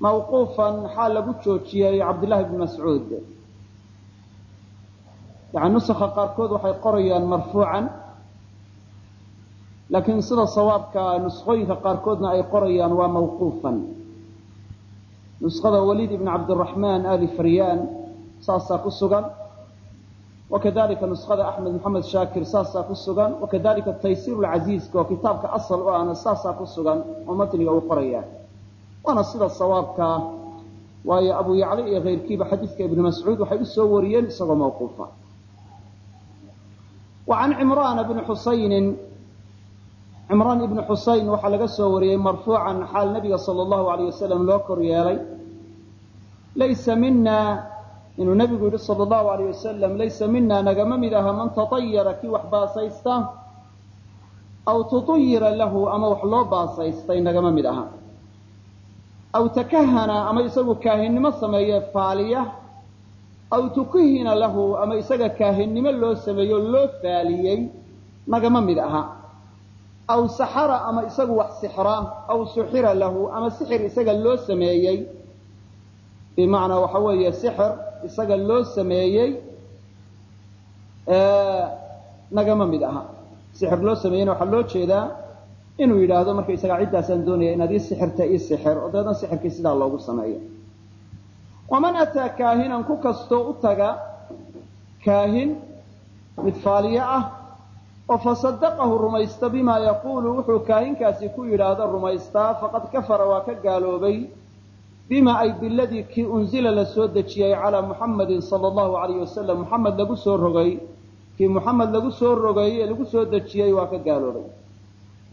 mawquufan xaal lagu joojiyey cabdillahi bni mascuud yani nusakha qaarkood waxay qorayaan marfuucan laakiin sida sawaabka nusqooyinka qaarkoodna ay qorayaan waa mawquufan. Nusqada waliid ibn cabdiraxmaan ali faryaan saasaa ku sugan. Wakadalika nusqada axmed maxamed shaakir saasaa ku sugan. Wakadalika taysiir lcasiiska oo kitaabka asal u ahna saasaa ku sugan oo matniga uu qoraya. Waana sida sawaabka waayo abu yacla iyo keyrkiiba xadiidka ibni mascuud waxay u soo wariyeen isagoo mawquufa can cimraana bni xusaynin cimraan ibni xusayn waxaa laga soo wariyey marfuucan xaal nabiga sala allahu alayh wasalam loo kor yeelay. Laysa mina inuu nabigu yihi sala allahu alayh wasalam laysa mina nagama mid aha man tatayara kii wax baasaysta aw tutuyira lahu ama wax loo baasaystay nagama mid aha. Aw takahana ama isagu kaahinnimo sameeye faaliya aw tukuhina lahu ama isaga kaahinnimo loo sameeyo loo faaliyey nagama mid aha. Aw saxara ama isagu wax sixra aw suxira lahu ama sixir isaga loo sameeyey. Bimacnaa waxa weeye sixir isaga loo sameeyey nagama mid aha. Sixir loo sameeyeyna waxaa loo jeedaa inuu yidhaahdo marka isaga ciddaasaan doonaya inaad ii sixirta ii sixir oo dabeedna sixirkii sidaa loogu sameeyo waman ataa kaahinan ku kastoo u taga kaahin mid faaliye ah oo fasadaqahu rumaysta bimaa yaquulu wuxuu kaahinkaasi ku yidhaahdo rumaystaa faqad kafara waa ka gaaloobay bima ay biladii kii unzila la soo dejiyey calaa muxamadin sala allahu alayh wasalam muxamed lagu soo rogay kii muxamed lagu soo rogay ee lagu soo dejiyey waa ka gaaloobay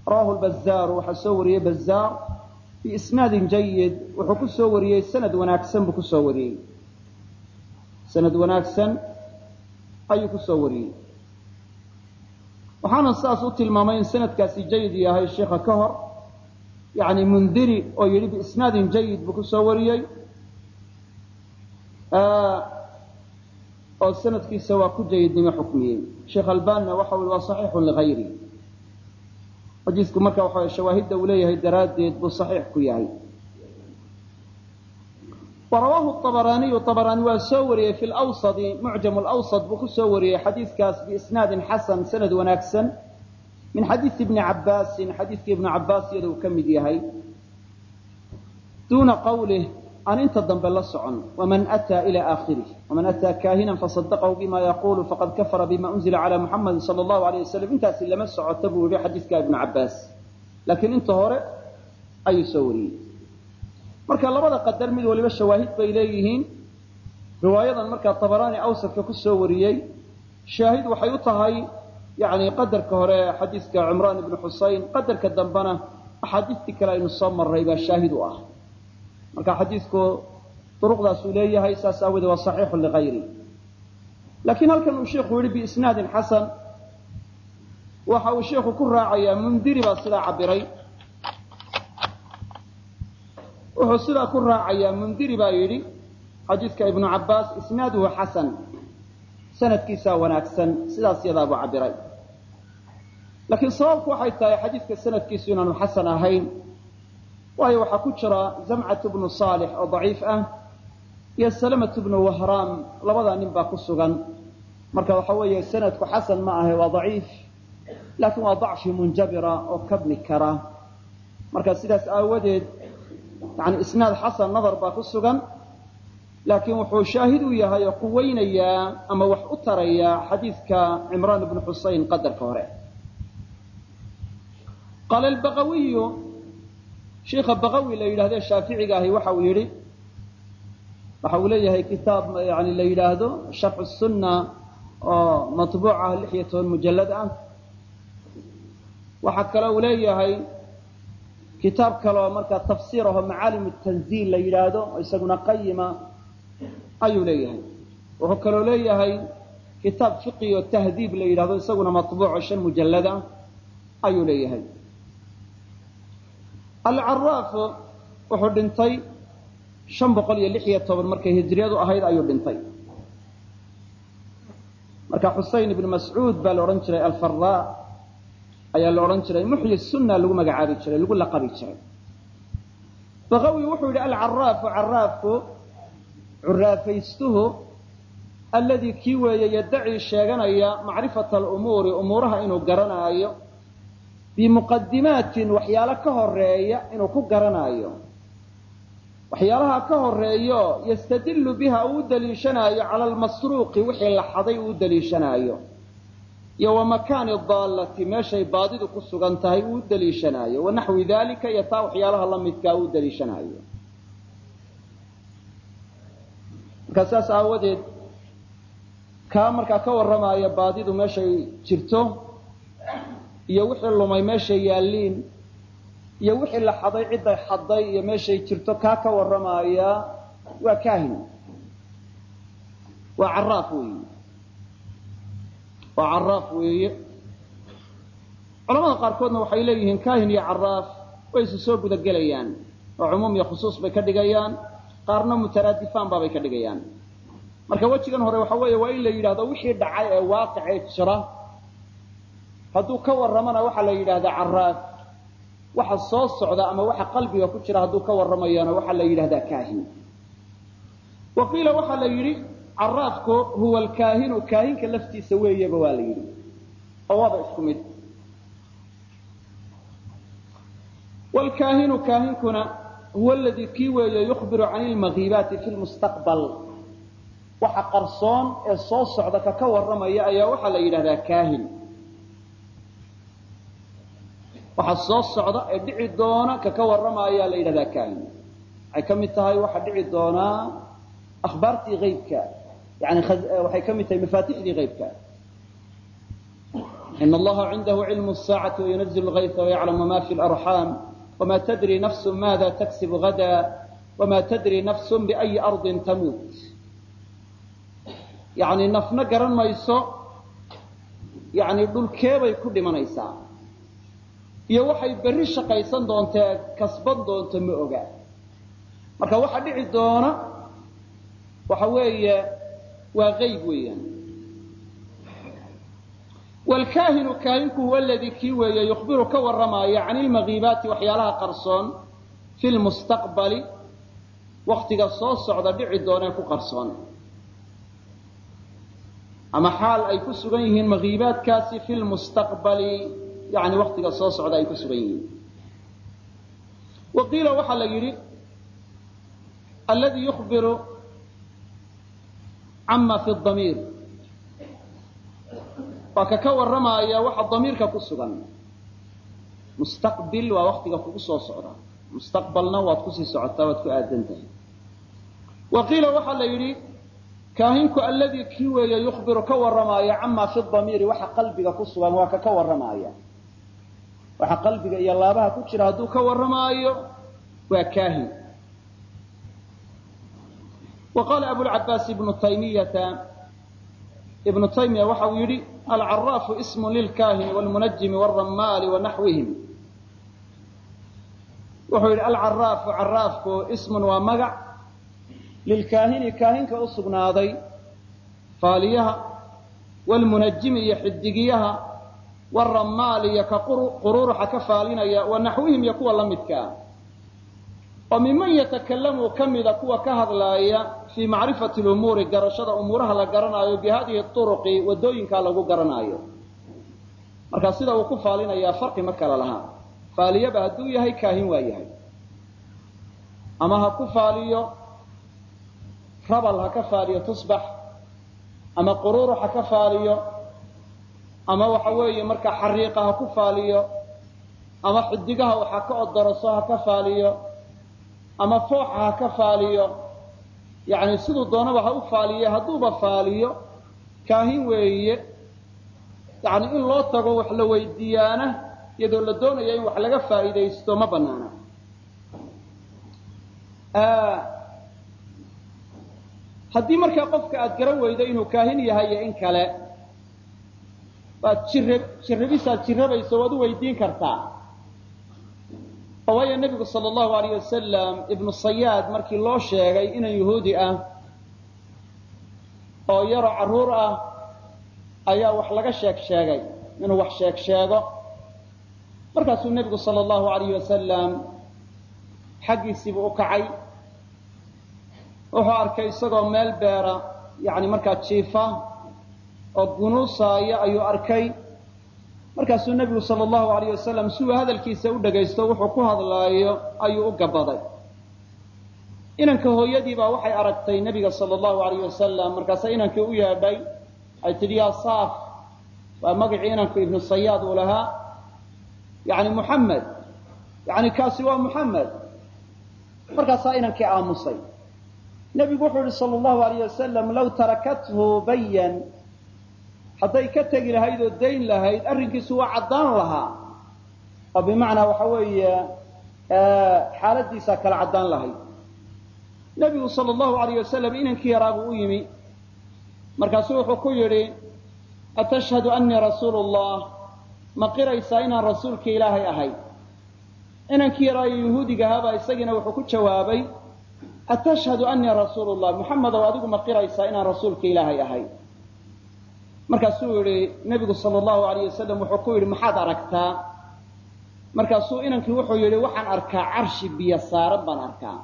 rawahu lbazaaru waxaa soo wariyey bazaar biisnaadin jayid wuxuu ku soo wariyey sanad wanaagsan buu ku soo wariyey. Sanad wanaagsan ayuu ku soo wariyey. Waxaana sidaas u tilmaamay in sanadkaasi jayid yahay sheikha ka hor. Yani mundiri oo yidhi biisnaadin jayid buu ku soo wariyey. Oo sanadkiisa waa ku jayidnimo xukmiyey. Sheekh albanina waxa ui waa saxiixun ligayri xadiisku marka waxa shawaahidda uu leeyahay daraaddeed buu saxiix ku yahay. Warawaahu abaraaniyu abaraani waa soo wariyey fi lwsadi mucjam lwsad buu ku soo wariyey xadiidkaas biisnaadin xasan sanad wanaagsan min xadiisi ibni cabaasin xadiiskii ibnu cabaas iyada uu ka mid yahay. Duuna qawlih aan inta dambe la socon. waman ataa ila aakhirih waman ataa kaahinan fasadaqahu bima yaqulu faqad kafara bima unzila cala muxamadi sala allahu alayh wasalam intaasi lama socota buu yihi xadiiska ibnu cabaas laakiin inta hore ayuu soo wariyey marka labada qadar mid waliba shawaahid bay leeyihiin riwaayadan markaa tabaraani awsadka ku soo wariyey shaahid waxay u tahay yani qadarka hore xadiiska cumraan ibnu xusein qadarka dambena axaadiistii kale aynu soo marray baa shaahid u ah marka xadiidku duruqdaasuu leeyahay saas aawoodee waa saxiixu ligayri laakiin halkan uu sheikhu yihi biisnaadin xasan waxa uu sheikhu ku raacayaa mundiri baa sidaa cabiray wuxuu sidaa ku raacayaa mundiri baa yidhi xadiidka ibnu cabbaas isnaaduhu xasan sanadkiisaa wanaagsan sidaas yadaa buu cabiray laakiin sababku waxay tahay xadiidka sanadkiisu inaanu xasan ahayn waayo waxaa ku jira zamcatu bnu saalix oo daciif ah iyo salamatu bnu wahraam labadaa nin baa ku sugan. Marka waxa weeye sanadku xasan ma ahe waa daciif laakiin waa dacfi munjabira oo kabni kara. Marka sidaas aawadeed yani isnaad xasan nadar baa ku sugan laakiin wuxuu shaahid u yahay oo quweynayaa ama wax u tarayaa xadiidka cimraan ibnu xusein qadarka hore. Qaala albaqawiyu sheikha baqawi la yidhahde shaaficiga ahi waxa uu yidhi waxa uu leeyahay kitaab yani la yidhaahdo sharxu sunna oo matbuuc ah lix iyo toban mujallad ah. Waxaa kale uu leeyahay kitaab kaleo markaa tafsiir aho macaalim tanziil la yidhaahdo oo isaguna qayima ayuu leeyahay. Wuxuu kaloo leeyahay kitaab fiqi oo tahdiib la yidhahdo isaguna matbuuco shan mujallad ah ayuu leeyahay alcaraaf wuxuu dhintay shan boqol iyo lix iyo toban markay hijriyadu ahayd ayuu dhintay. Marka xusein ibnu mascuud baa la odhan jiray alfara ayaa la odhan jiray muxyi sunna lagu magacaabi jiray lagu laqabi jiray. Baqawi wuxuu yidhi alcaraafu caraafku curaafaystuhu alladii kii weeye yadacii sheeganaya macrifata alumuuri umuuraha inuu garanaayo bimuqadimaatin waxyaalo ka horreeya inuu ku garanaayo. Waxyaalaha ka horeeyo yastadilu biha uu u daliishanaayo cala almasruuqi wixii la xaday uu u daliishanaayo. Iyo wa makaani daallati meeshay baadidu ku sugan tahay uu u daliishanaayo. Wa naxwi dalika iyo taa waxyaalaha la midkaa uu daliishanaayo. Markaa saas aawadeed kaa markaa ka warramaaya baadidu meeshay jirto iyo wixii lumay meeshay yaalliin iyo wixii la xaday cidday xaday iyo meeshay jirto kaa ka warramaaya waa kaahin. Waa caraaf weeye. Waa caraaf weeye. Culamada qaarkoodna waxay leeyihiin kaahin iyo caraaf way isu soo guda gelayaan oo cumuum iyo khusuus bay ka dhigayaan qaarna mutaraadifaan baabay ka dhigayaan. Marka wejigan hore waxa weeye waa in la yidhahdo wixii dhacay ee waaqicee jira hadduu ka warramana waxaa la yidhahdaa caraaf waxa soo socda ama waxa qalbiga ku jira hadduu ka warramayana waxaa la yidhahdaa kaahin. Wa qiila waxaa la yidhi caraafku huwa alkaahinu. Kaahinka laftiisa weeyaba waa la yidhi. Oo waaba isku mid. Wlkaahinu kaahinkuna huwa ladii kii weeye yukhbiru can ilmagiibaati fi lmustaqbal waxa qarsoon ee soo socda ka ka warramaya ayaa waxaa la yidhahdaa kaahin waxa soo socda ee dhici doona ka ka warrama ayaa la yidhahdaa kaahin waxay ka mid tahay waxa dhici doonaa akhbaartii aybka yani waxay ka mid tahay mafaatixdii aybka in allaha cindahu cilmu saacati wayunazil lgaysa wayaclamu ma fi larxaam wma tadri nafsu maada taksibu gada wma tadri nafsu biayi ardin tamuut yani nafna garan mayso yani dhulkeebay ku dhimanaysaa iyo waxay berri shaqaysan doontee kasban doonto ma oga. Marka waxa dhici doona waxa weeye waa ayb weeyaan. Wlkaahinu kaahinku huwa ladii kii weeye yukhbiru ka warramaaya can ilmagiibaati waxyaalaha qarsoon fi lmustaqbali waktiga soo socda dhici doonee ku qarsoon. Ama xaal ay ku sugan yihiin magiibaadkaasi fi lmustaqbali yani waktiga soo socda ay ku sugan yihiin. Wa qiila waxaa la yidhi alladii yukhbiru cama fi damiir waa ka ka warramaaya waxa damiirka ku sugan. Mustaqbil waa waktiga kugu soo socda. Mustaqbalna waad ku sii socotaa waad ku aadan tahay. Wa qiila waxaa la yidhi kaahinku alladii kii weeye yukhbiru ka warramaaya camaa fi damiiri waxa qalbiga ku sugan waa ka ka warramaaya waxa qalbiga iyo laabaha ku jira hadduu ka warramaayo waa kaahin wa qaala abulcabaas ibnu taymiyata ibnu taymiya waxa uu yidhi alcaraafu ismu lilkaahini wlmunajimi wاlramaali wanaxwihim wuxuu yidhi alcaraafu caraafku ismun waa magac. Lilkaahini kaahinka u sugnaaday faaliyaha wlmunajimi iyo xidigiyaha wramaali iyo ka quruuruxa ka faalinaya wanaxwihim iyo kuwa la midkaa oo miman yatakalamu ka mida kuwa ka hadlaaya fii macrifati lumuuri garashada umuuraha la garanaayo bi hadihi wadooyinkaa lagu garanaayo. Marka sida uu ku faalinayaa farqi ma kala lahaa. Faaliyaba hadduu yahay kaahin waa yahay. Ama ha ku faaliyo rabal ha ka faaliyo tusbax. Ama quruurux ka faaliyo ama waxa weeye markaa xariiqa ha ku faaliyo ama xidigaha waxa ka odoroso ha ka faaliyo ama fooxa ha ka faaliyo yani siduu doonaba ha u faaliye hadduuba faaliyo kaahin weeye yani in loo tago wax la weydiiyaana iyadoo la doonaya in wax laga faa'iidaysto ma banaana haddii markaa qofka aad garan weydo inuu kaahin yahay iyo in kale waad jirab jirabisaad jirabayso waad u weydiin kartaa. Oo waayo nebigu sala allahu alayh wasalam ibnu sayaad markii loo sheegay inan yahuudi ah oo yaroo carruur ah ayaa wax laga sheeg sheegay inuu wax sheeg sheego. Markaasuu nebigu sala allahu alayh wasalam xaggiisiibuu u kacay. Wuxuu arkay isagoo meel beera yani markaa jiifa oo gunuusaaya ayuu arkay. Markaasuu nebigu sala allahu alayh wasalam si hadalkiisa u dhagaysto wuxuu ku hadlaayo ayuu u gabaday inanka hooyadii baa waxay aragtay nebiga sala allahu alayh wasalam markaasaa inankii u yeedhay ay tidhi yaa saaf waa magacii inanku ibnu sayaad uu lahaa. Yani muxamed yani kaasi waa muxamed markaasaa inankii aamusay. Nebigu wuxuu yihi sala allahu alayh wasalam law tarakathu bayan hadday ka tegi lahayd oo dayn lahayd arrinkiisu waa caddaan lahaa. Oo bimacnaa waxa weeye xaaladiisaa kala caddaan lahayd. Nebigu sala allahu alayh wasalam inankii yaraabuu u yimi. Markaasuu wuxuu ku yidhi atashhadu annii rasuulu llah ma qiraysaa inaan rasuulkii ilaahay ahay? Inankii yaraayo yahuudiga ahaabaa isagiina wuxuu ku jawaabay atashhadu annii rasuulu llah muxamedow adigu ma qiraysaa inaan rasuulka ilaahay ahay markaasuu yihi nebigu sala allahu alayh wasalam wuxuu ku yidhi maxaad aragtaa? Markaasuu inankii wuxuu yidhi waxaan arkaa carshi biyo saaran baan arkaa.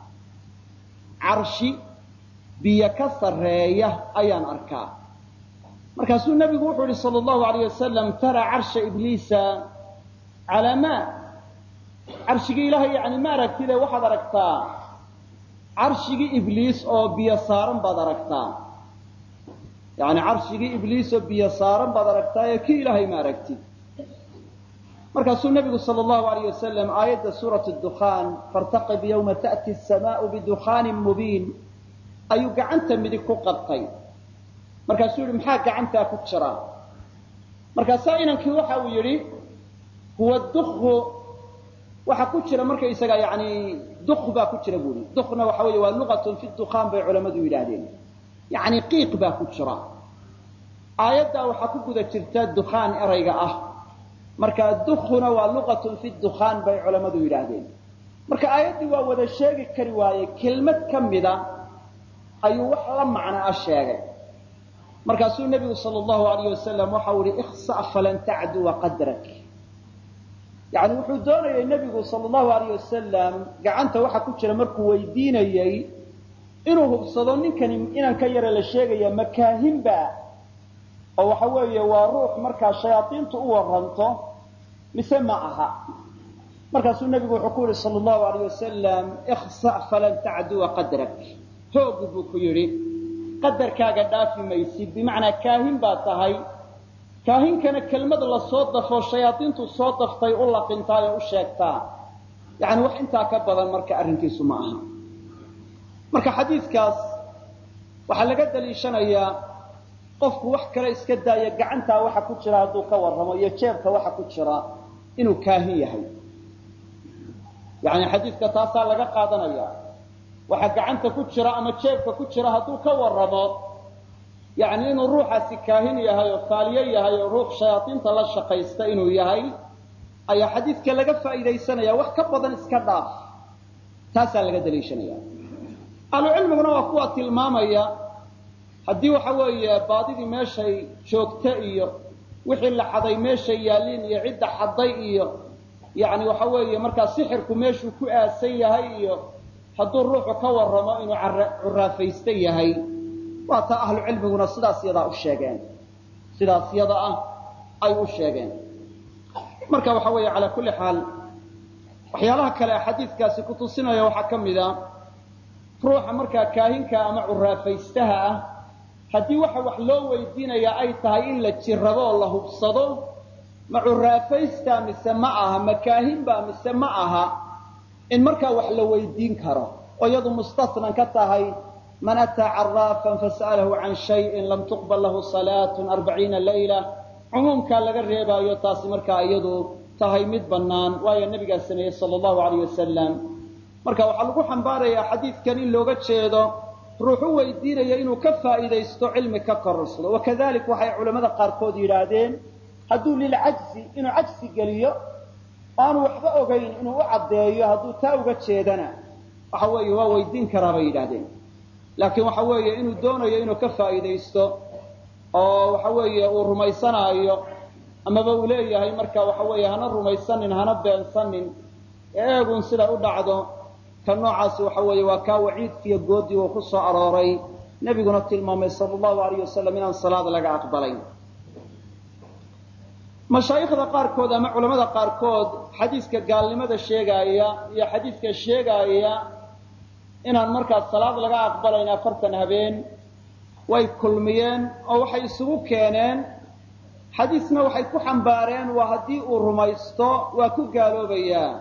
Carshi biyo ka sarreeya ayaan arkaa. Markaasuu nebigu wuxuu yihi sala allahu alayh wasalam taraa carsha ibliisa calaa maa? Carshigii ilaahay yani ma aragtide waxaad aragtaa carshigii ibliis oo biyo saaran baad aragtaa yani carshigii ibliis oo biyo saaran baad aragtaa ee kii ilaahay ma aragtid markaasuu nebigu sala allahu alayh wasalam aayadda suurat dukhaan fartaqib yawma ta'ti asamaau bidukaanin mubiin ayuu gacanta midig ku qabtay. Markaasuu yihi maxaa gacantaa ku jira? Markaasaa inankii waxa uu yidhi huwa dukhu. Waxa ku jira markaysaga yani duk baa ku jira buu yihi dukna waxa weeye waa luqatun fi dukhaan bay culammadu yidhaahdeen yani qiiq baa ku jira. Aayaddaa waxaa ku guda jirta dukhaan erayga ah. Marka dukhuna waa luqatun fi dukhaan bay culammadu yidhaahdeen. Marka aayaddii waa wada sheegi kari waaye kelmad ka mida ayuu wax la macno ah sheegay. Markaasuu nebigu sala allahu alayh wasalam waxau ihi ikhsa falan tacduwa qadrak. Yani wuxuu doonayay nebigu sala allahu alayh wasalam gacanta waxa ku jira markuu weydiinayey inuu hubsado ninkani inanka yare la sheegaya makaahinba oo waxa weeye waa ruux markaa shayaaiintu u waranto mise ma aha? Markaasuu nebigu wuxuu ku yihi sala allahu alayh wasalam ikhsa falan tacduwa qadrak. Hoog buu ku yidhi qadarkaaga dhaafi maysid. Bimacnaa kaahin baa tahay. Kaahinkana kelmad la soo dafo shayaaiintu soo daftay u laqintaay oo u sheegtaa. Yani wax intaa ka badan marka arrinkiisu ma aha marka xadiidkaas waxaa laga daliishanayaa qofku wax kale iska daaya gacantaa waxa ku jira hadduu ka warramo iyo jeebka waxa ku jira inuu kaahin yahay. Yani xadiidka taasaa laga qaadanaya waxa gacanta ku jira ama jeebka ku jira hadduu ka warramo yani inuu ruuxaasi kaahin yahay oo faaliyo yahay oo ruux shayaaiinta la shaqaysta inuu yahay ayaa xadiidka laga faa'iidaysanaya wax ka badan iska dhaaf. Taasaa laga daliishanaya ahlucilmiguna waa kuwa tilmaamaya haddii waxa weeye baadidii meeshay joogta iyo wixii la xaday meeshay yaaliin iyo cidda xaday iyo yani waxa weeye markaa sixirku meeshuu ku aasan yahay iyo hadduu ruuxu ka warramo inuu curaafaysta yahay. Waa taa ahlu cilmiguna u sheegeen. Sidaas ah ay u sheegeen. Marka waxa weeye calaa kulli xaal waxyaalaha kale xadiidkaasi kutusinaya waxaa ka mid a ruuxa markaa kaahinka ama curaafaystaha ah haddii waxa wax loo weydiinaya ay tahay in la jirrabo oo la hubsado ma curaafaysta mise ma aha ma kaahinba mise ma aha in markaa wax la weydiin karo oo iyadu mustasnan ka tahay man ataa caraafan fasa'alahu can shayin lam tuqbal lahu salaatun arbaciina layla. Cumuumkaa laga reebaayo taasi markaa iyadu tahay mid bannaan waayo nabigaa sameeyey sala allahu alayh wasalam marka waxaa lagu xambaarayaa xadiidkan in looga jeedo ruux u weydiinaya inuu ka faa'iidaysto cilmi ka kororsado wakadalik waxay culammada qaarkood yidhaahdeen hadduu lilcajzi inuu cajsi geliyo aanu waxba ogayn inuu u caddeeyo hadduu taa uga jeedana. Waxa weeye waa weydiin karaa bay yidhaahdeen. Laakiin waxa weeye inuu doonayo inuu ka faa'iidaysto oo waxa weeye uu rumaysanaayo amaba uu leeyahay marka waxa weeye hana rumaysanin hana beensanin ee eegun sida u dhacdo ka noocaasi waxa weeye waa kaa waciidkiiyo goodii uu ku soo arooray. Nebiguna tilmaamay sala allahu alayh wasalam inaan salaad laga aqbalayn mashaayikhda qaarkood ama culamada qaarkood xadiiska gaalnimada sheegaaya iyo xadiiska sheegaaya inaan markaas salaad laga aqbalayn afartan habeen way kulmiyeen oo waxay isugu keeneen. Xadiisna waxay ku xambaareen waa haddii uu rumaysto waa ku gaaloobayaa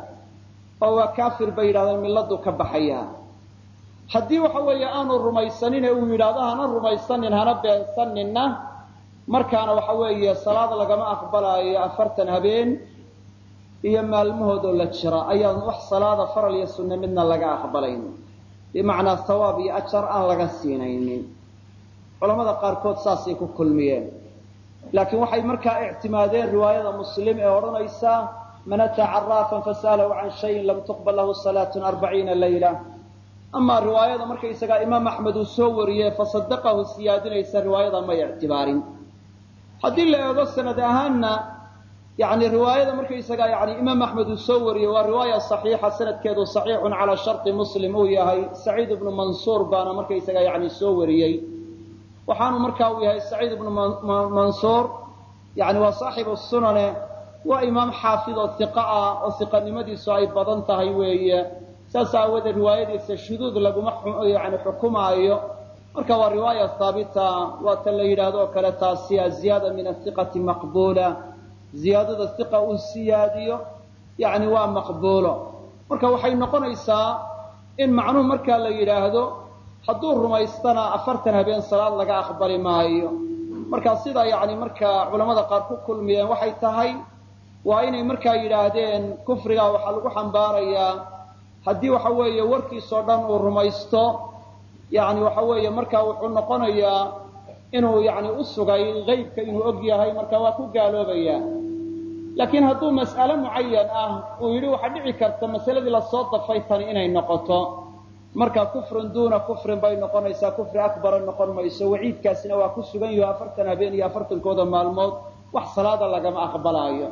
oo waa kaafir bay yidhahdeen milladuu ka baxayaa. Haddii waxa weeye aanu rumaysanine uu yidhaahdo hana rumaysanin hana beensaninna markaana waxa weeye salaad lagama aqbalaayo afartan habeen iyo maalmahoodoo la jira ayaan wax salaada faral iyo sunne midna laga aqbalayn bimacnaa sawaab iyo ajar aan laga siinaynin. Culamada qaarkood saasay ku kulmiyeen. Laakiin waxay markaa ictimaadeen riwaayada muslim ee odhanaysa man ataa caraafan fasa'alahu can shayin lam tuqbal lahu salaatun arbaciina layla. Amaa riwaayada markaysagaa imaam axmed uu soo wariyey fasadaqahu siyaadinaysa riwaayada may ictibaarin. Haddii la eego sanad ahaanna yani riwaayada markaysagaa yani imaam axmed uu soo wariyey waa riwaaya saxiixa sanadkeedu saxiixun calaa sharti muslim uu yahay. Saciid ibnu mansuur baana markaysagaa yani soo wariyey. Waxaanu markaa uu yahay saciid ibnu mansuur yani waa saaxibu sunane waa imaam xaafid oo iqa ah oo iqanimadiisu ay badan tahay weeye. Saas aawadeed riwaayadiisa shuduud laguma yani xukumaayo. Marka waa riwaaya haabita waa ta la yidhaahdo oo kale taasi aziyaada min aiqati maqbuula. Ziyaadada iqa uu siyaadiyo yani waa maqbuulo. Marka waxay noqonaysaa in macnuhu markaa la yidhaahdo hadduu rumaystana afartan habeen salaad laga aqbali maayo. Marka sida yani markaa culamada qaar ku kulmiyeen waxay tahay waa inay markaa yidhaahdeen kufrigaa waxaa lagu xambaarayaa haddii waxa weeye warkiisoo dhan uu rumaysto yani waxa weeye markaa wuxuu noqonayaa inuu yani u sugay qeybka inuu og yahay marka waa ku gaaloobaya laakiin hadduu mas'ale mucayan ah uu yidhi waxaa dhici karta masaladii la soo dafay tani inay noqoto. Marka kufrun duuna kufrin bay noqonaysaa kufri akbara noqon mayso waciidkaasina waa ku sugan yaho afartan habeen iyo afartankooda maalmood wax salaada lagama aqbalaayo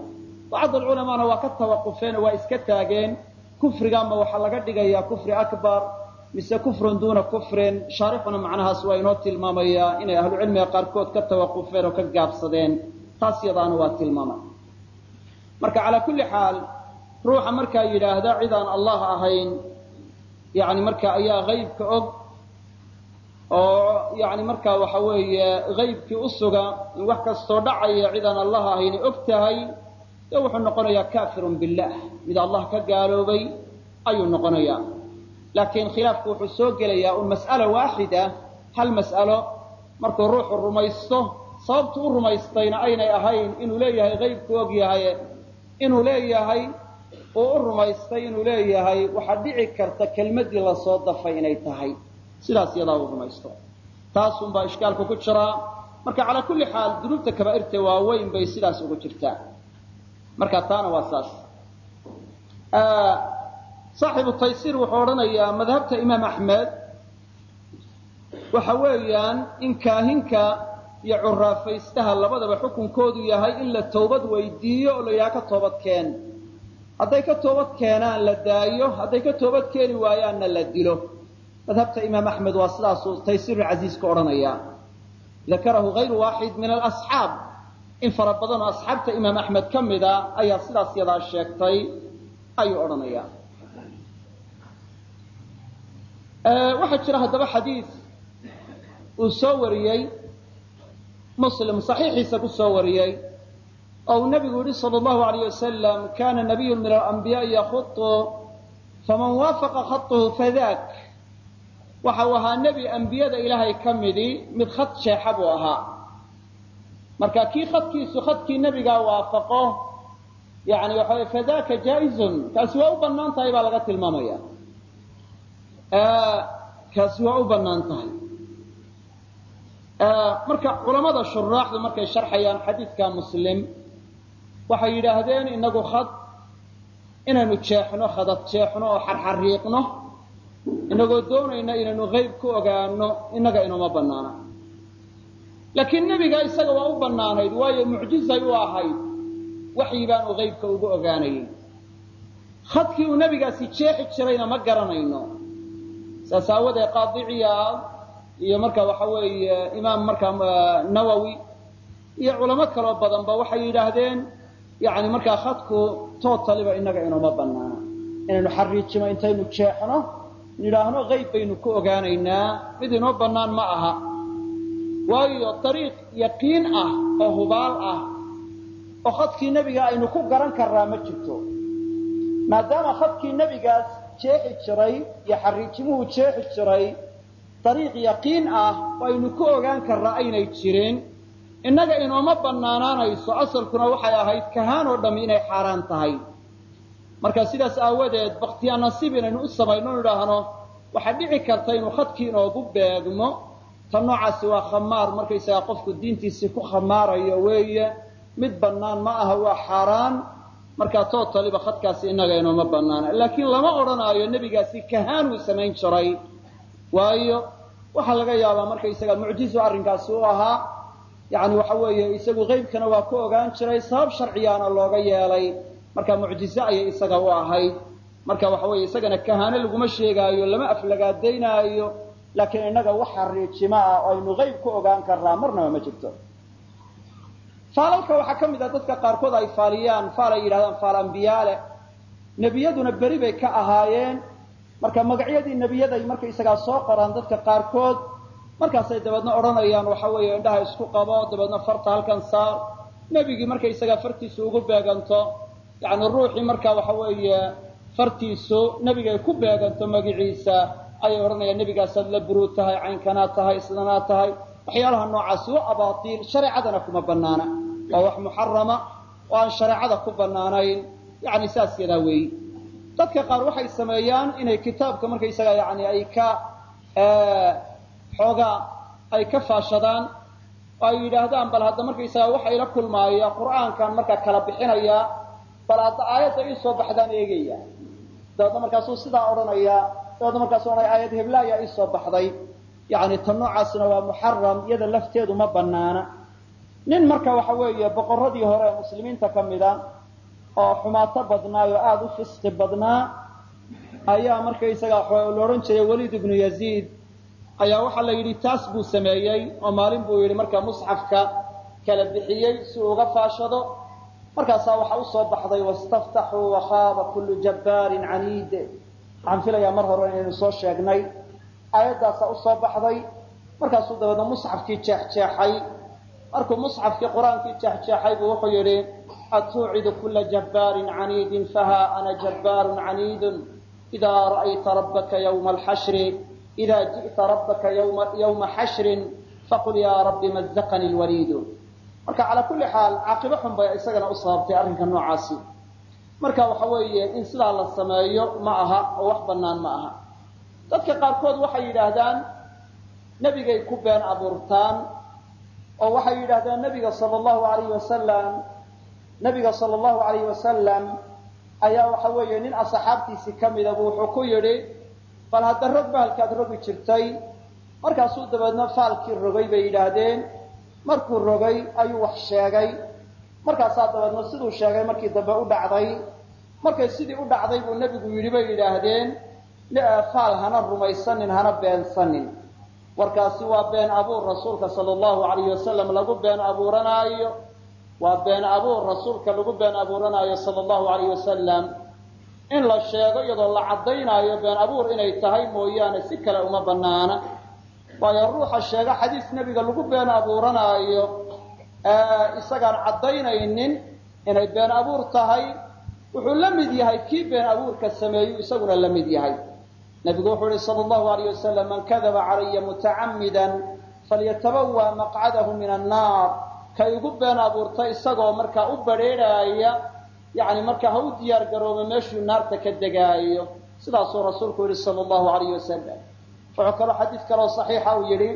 bacd alculamaana waa ka tawaqufeen waa iska taageen kufrigaama waxaa laga dhigayaa kufri akbar mise kufrun duuna kufrin shaarixuna macnahaas waa inoo tilmaamayaa inay ahlucilmiga qaarkood ka tawaqufeen oo ka gaabsadeen taas yadaana waa tilmaama marka calaa kulli xaal ruuxa markaa yidhaahda cidaan allah ahayn yani marka ayaa qaybka og oo yani markaa waxa weeye qaybkii u suga in wax kastoo dhacaya cidaan allah ahayni og tahay dee wuxuu noqonayaa kafirun billah. Mid allah ka gaaloobay ayuu noqonayaa. Laakiin khilaafku wuxuu soo gelayaa un mas'ala waaxida hal mas'alo markuu ruuxu rumaysto sababtu u rumaystayna aynay ahayn inuu leeyahay qaybku og yahay inuu leeyahay uu u rumaystay inuu leeyahay waxaa dhici karta kelmaddii la soo dafay inay tahay. Sidaas iyadaa uu rumaysto. Taasunbaa ishkaalku ku jiraa. Marka calaa kulli xaal dunuubta kabaa'irta waaweyn bay sidaas ugu jirtaa marka taana waa saas. Saaxibu taysiir wuxuu odhanayaa madhabta imaam axmed. Waxa weeyaan in kaahinka iyo curaafaystaha labadaba xukunkoodu yahay in la toobad weydiiyo oo la yidhaha ka toobad keen. Hadday ka toobad keenaan la daayo. Hadday ka toobad keeni waayaanna la dilo. Madhabta imaam axmed waa sidaasuu taysiirulcasiiz ka odhanaya dakarahu hayru waaxid min alasxaab in fara badan oo asxaabta imaam axmed ka mida ayaa sidaas yadaa sheegtay ayuu odhanaya waxaa jira haddaba xadiid uu soo wariyey muslim saxiixiisa ku soo wariyey oo uu nabigu yihi sala allahu alayh wasalam kana nabiyun min alanbiyaai yakutu faman waafaqa khatuhu fadak waxa uu ahaa nebi ambiyada ilaahay ka midi mid khad sheexa buu ahaa marka kii khadkiisu khadkii nebigaa waafaqo yani waxa fadaka jaa-izun kaasi waa u bannaan tahay baa laga tilmaamaya kaasi waa u bannaan tahay. Marka culamada shuraaxdu markay sharxayaan xadiidka muslim waxay yidhaahdeen inagu khad inaynu jeexno khadad jeexno oo xarxariiqno inagoo doonayna inaynu qayb ku ogaano innaga inuma bannaana laakiin nebiga isaga waa u bannaanayd waayo mucjizay u ahayd. Waxyi baanu qaybka ugu ogaanayay. Khadkii uu nebigaasi jeexi jirayna ma garanayno. Saas aawadee iyo marka waxa weeye imaam markaa nawowi iyo culamo kaloo badanba waxay yidhaahdeen yani markaa khadku tootaliba innaga inuma banaana inaynu xariijino intaynu jeexno nidhaahno qayb baynu ku ogaanaynaa. Mid inoo bannaan ma aha waayo dariiq yaqiin ah oo hubaal ah oo khadkii nebiga aynu ku garan karnaa ma jirto. maadaama khadkii nebigaas jeexi jiray iyo xariijimuhu jeexi jiray dariiq yaqiin ah oo aynu ku ogaan karnaa aynay jirin. innaga inooma bannaanaanayso asalkuna waxay ahayd kahaan oo dhammi inay xaaraan tahay. marka sidaas aawadeed baktiyaa nasiib inaynu u samayno idhaahno waxaa dhici karta inuu khadkii inoogu beegmo ta noocaasi waa khamaar. Markaysaga qofku diintiisii ku khamaarayo weeye mid bannaan ma aha waa xaaraan. Markaa tootaliba khadkaasi innaga inooma bannaana. Laakiin lama odhanaayo nebigaasi kahaan uu samayn jiray. Waayo waxaa laga yaabaa markaysaga mucjizo arrinkaasi u ahaa. Yani waxa weeye isagu qeybkana waa ku ogaan jiray sabab sharciyaana looga yeelay. Marka mucjize ayay isaga u ahayd. Marka waxa weeye isagana kahaane laguma sheegaayo lama aflagaadaynaayo laakiin innaga wax xariijimo ah oo aynu qeyb ku ogaan karnaa marnaba ma jirto. Faalalka waxaa ka mid ah dadka qaarkood ay faaliyaan faal yidhahdaan faal ambiyaale nebiyaduna beri bay ka ahaayeen. Marka magacyadii nebiyaday markaysagaa soo qoraan dadka qaarkood markaasay dabeedna odhanayaan waxa weeye indhaha isku qabo dabeedna farta halkan saar. Nebigii markaysagaa fartiisu ugu beeganto yani ruuxii marka waxa weeye fartiisu nebigay ku beeganto magiciisa ayay odhanayaan nebigaasaad la buruu tahay caynkanaad tahay sidanaad tahay. Waxyaalaha noocaasi waa abaatiil shareecadana kuma banaana waa wax muxarama oo aan shareecada ku banaanayn yani saas yadaa weeyi dadka qaar waxay sameeyaan inay kitaabka markaysaga yani ay ka xoogaa ay ka faashadaan. Oo ay yidhaahdaan bal hadda markaysaga waxa ila kulmaaya qur'aankan markaa kala bixinaya bal hadda aayadda ii baxdaan eegaya. Dabeedna markaasuu sidaa odhanaya dabeedna markaasu odhanaya aayad heblaaya ii soo baxday. Yani ta noocaasina waa muxaram iyada lafteedu ma banaana nin marka waxa weeye boqoradii hore ee muslimiinta ka mida oo xumaato badnaa oo aada u fisqi badnaa ayaa markaysaga la odhan jiray waliid ibnu yaziid. Ayaa waxaa la yidhi taas buu sameeyey oo maalin buu yidhi marka musxafka kala bixiyey si uu uga faashado. Markaasaa waxaa u soo baxday wastaftaxuu wakhaaba kullu jabbaarin caniid waxaan filayaa mar hore inaynu soo sheegnay. Aayaddaasaa u soo baxday. Markaasuu dabeedna musxafkii jeexjeexay. Markuu musxafkii qur'aankii jeexjeexay buu wuxuu yidhi atuucidu kula jabbaarin caniidin fahaa ana jabbaarun caniidun. Idaa ra'ayta rabbaka yawma alxashri إida jiئta rabaka ywma xashrin faqul ya rabbi mazaqanii lwaliidu. Marka calaa kulli xaal caaqibo xun bay isagana u sababtay arrinka noocaasi marka waxa weeye in sidaa la sameeyo ma aha oo wax bannaan ma aha. Dadka qaarkood waxay yidhaahdaan nebigay ku been abuurtaan oo waxay yidhahdaan nebiga sala allahu alayhi wasalam nebiga sala allahu alayhi wasalam ayaa waxa weeye nin asxaabtiisii ka mida buu wuxuu ku yidhi bal hadda rog bahalkaad rogi jirtay markaasuu dabeedna faalkii rogay bay yidhaahdeen. Markuu rogay ayuu wax sheegay markaasaa dabeedna siduu sheegay markii dambe u dhacday. Markay sidii u dhacday buu nebigu yidhi bay yidhaahdeen faal hana rumaysanin hana beensanin. Warkaasi waa been abuur rasuulka sala allahu alayhi wasalam lagu been abuuranaayo. Waa been abuur rasuulka lagu been abuuranaayo sala allahu alayhi wasalam in la sheego iyadoo la caddaynaayo been abuur inay tahay mooyaane si kale uma banaana waayo ruuxa sheega xadiis nebiga lagu been abuuranaayo isagaan caddaynaynin inay been abuur tahay. Wuxuu la mid yahay kii been abuurka sameeyu isaguna la mid yahay. Nebigu wuxuu yihi sala allahu alayh wasalam man kadaba calaya mutacammidan falyatabawa maqcadahu min annaar. Ka igu been abuurta isagoo markaa u badrheedhaaya yani markaa ha u diyaar garoobo meeshuu naarta ka degaayo. Sidaasuu rasuulku yihi sala allahu alayh wasalam wuxuu kaloo xadiid kaloo saxiixa uu yihi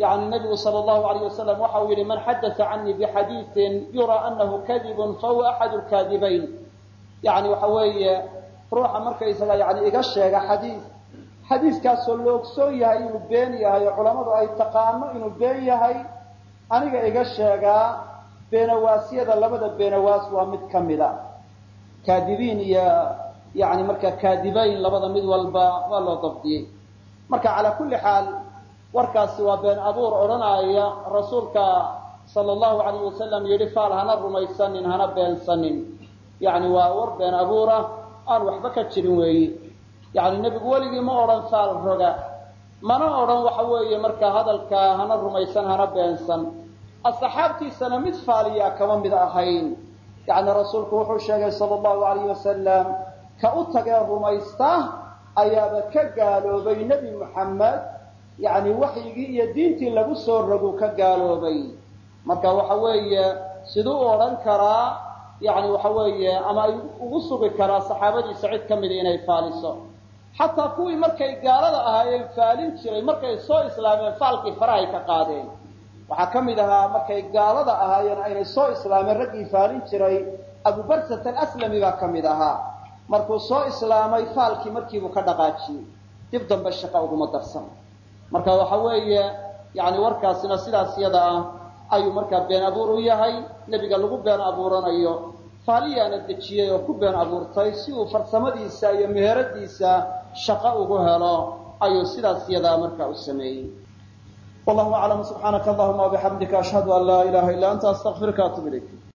yani nabigu sala allahu alayh wasalam waxa uu yihi man xadata canii bixadiiin yuraa anahu kadibun fahuwa axadu lkaadibayn yani waxa weeye ruuxa markaysaga yani iga sheega xadiis. Xadiiskaasoo la yahay inuu been yahay oo culammadu ay taqaano inuu been yahay aniga iga sheegaa beenawaasyada labada beenawaas waa mid ka mida kaadibiin iyo yani marka kaadibayn labada mid walba waa loo dabdiyey. Marka calaa kulli xaal warkaasi waa been abuur odhanaya rasuulka sala allahu alayh wasalam yidhi faal hana rumaysanin hana beensanin. Yani waa war been abuura aan waxba ka jirin weeyi. Yani nebigu weligii ma odhan faal roga. Mana odhan waxa weeye marka hadalka hana rumaysan hana beensan. Asxaabtiisana mid faaliyaa kama mid ahayn. Yani rasuulku wuxuu sheegay sala allahu alayh wasalam ka u tagee rumaysta ayaaba ka gaaloobay nebi muxamed yani waxyigii iyo diintii lagu soo rogu ka gaaloobay. Marka waxa weeye siduu u odhan karaa yani waxa weeye ama ay ugu sugi karaa saxaabadiisa cid ka mida inay faaliso. Xataa kuwii markay gaalada ahaayeen faalin jiray markay soo islaameen faalkii farahay ka qaadeen. Waxaa ka mid ahaa markay gaalada ahaayeen aynay soo islaameen raggii faalin jiray abubarsat alaslami baa ka mid ahaa. Markuu soo islaamay faalkii markiibuu ka dhaqaajiyey. Dib dambe shaqa uguma darsan marka waxa weeye yani warkaasina sidaas yada ah ayuu markaa been abuur u yahay nebiga lagu been abuuranayo faaliyaana dejiyey oo ku been abuurtay si uu farsamadiisa iyo meheradiisa shaqo ugu helo ayuu sidaas yadaa markaa u sameeyey. Wallahu aclam subxaanaka allahuma wabixamdika ashhadu an laa ilaha illa anta astaqfiruka atub ilayk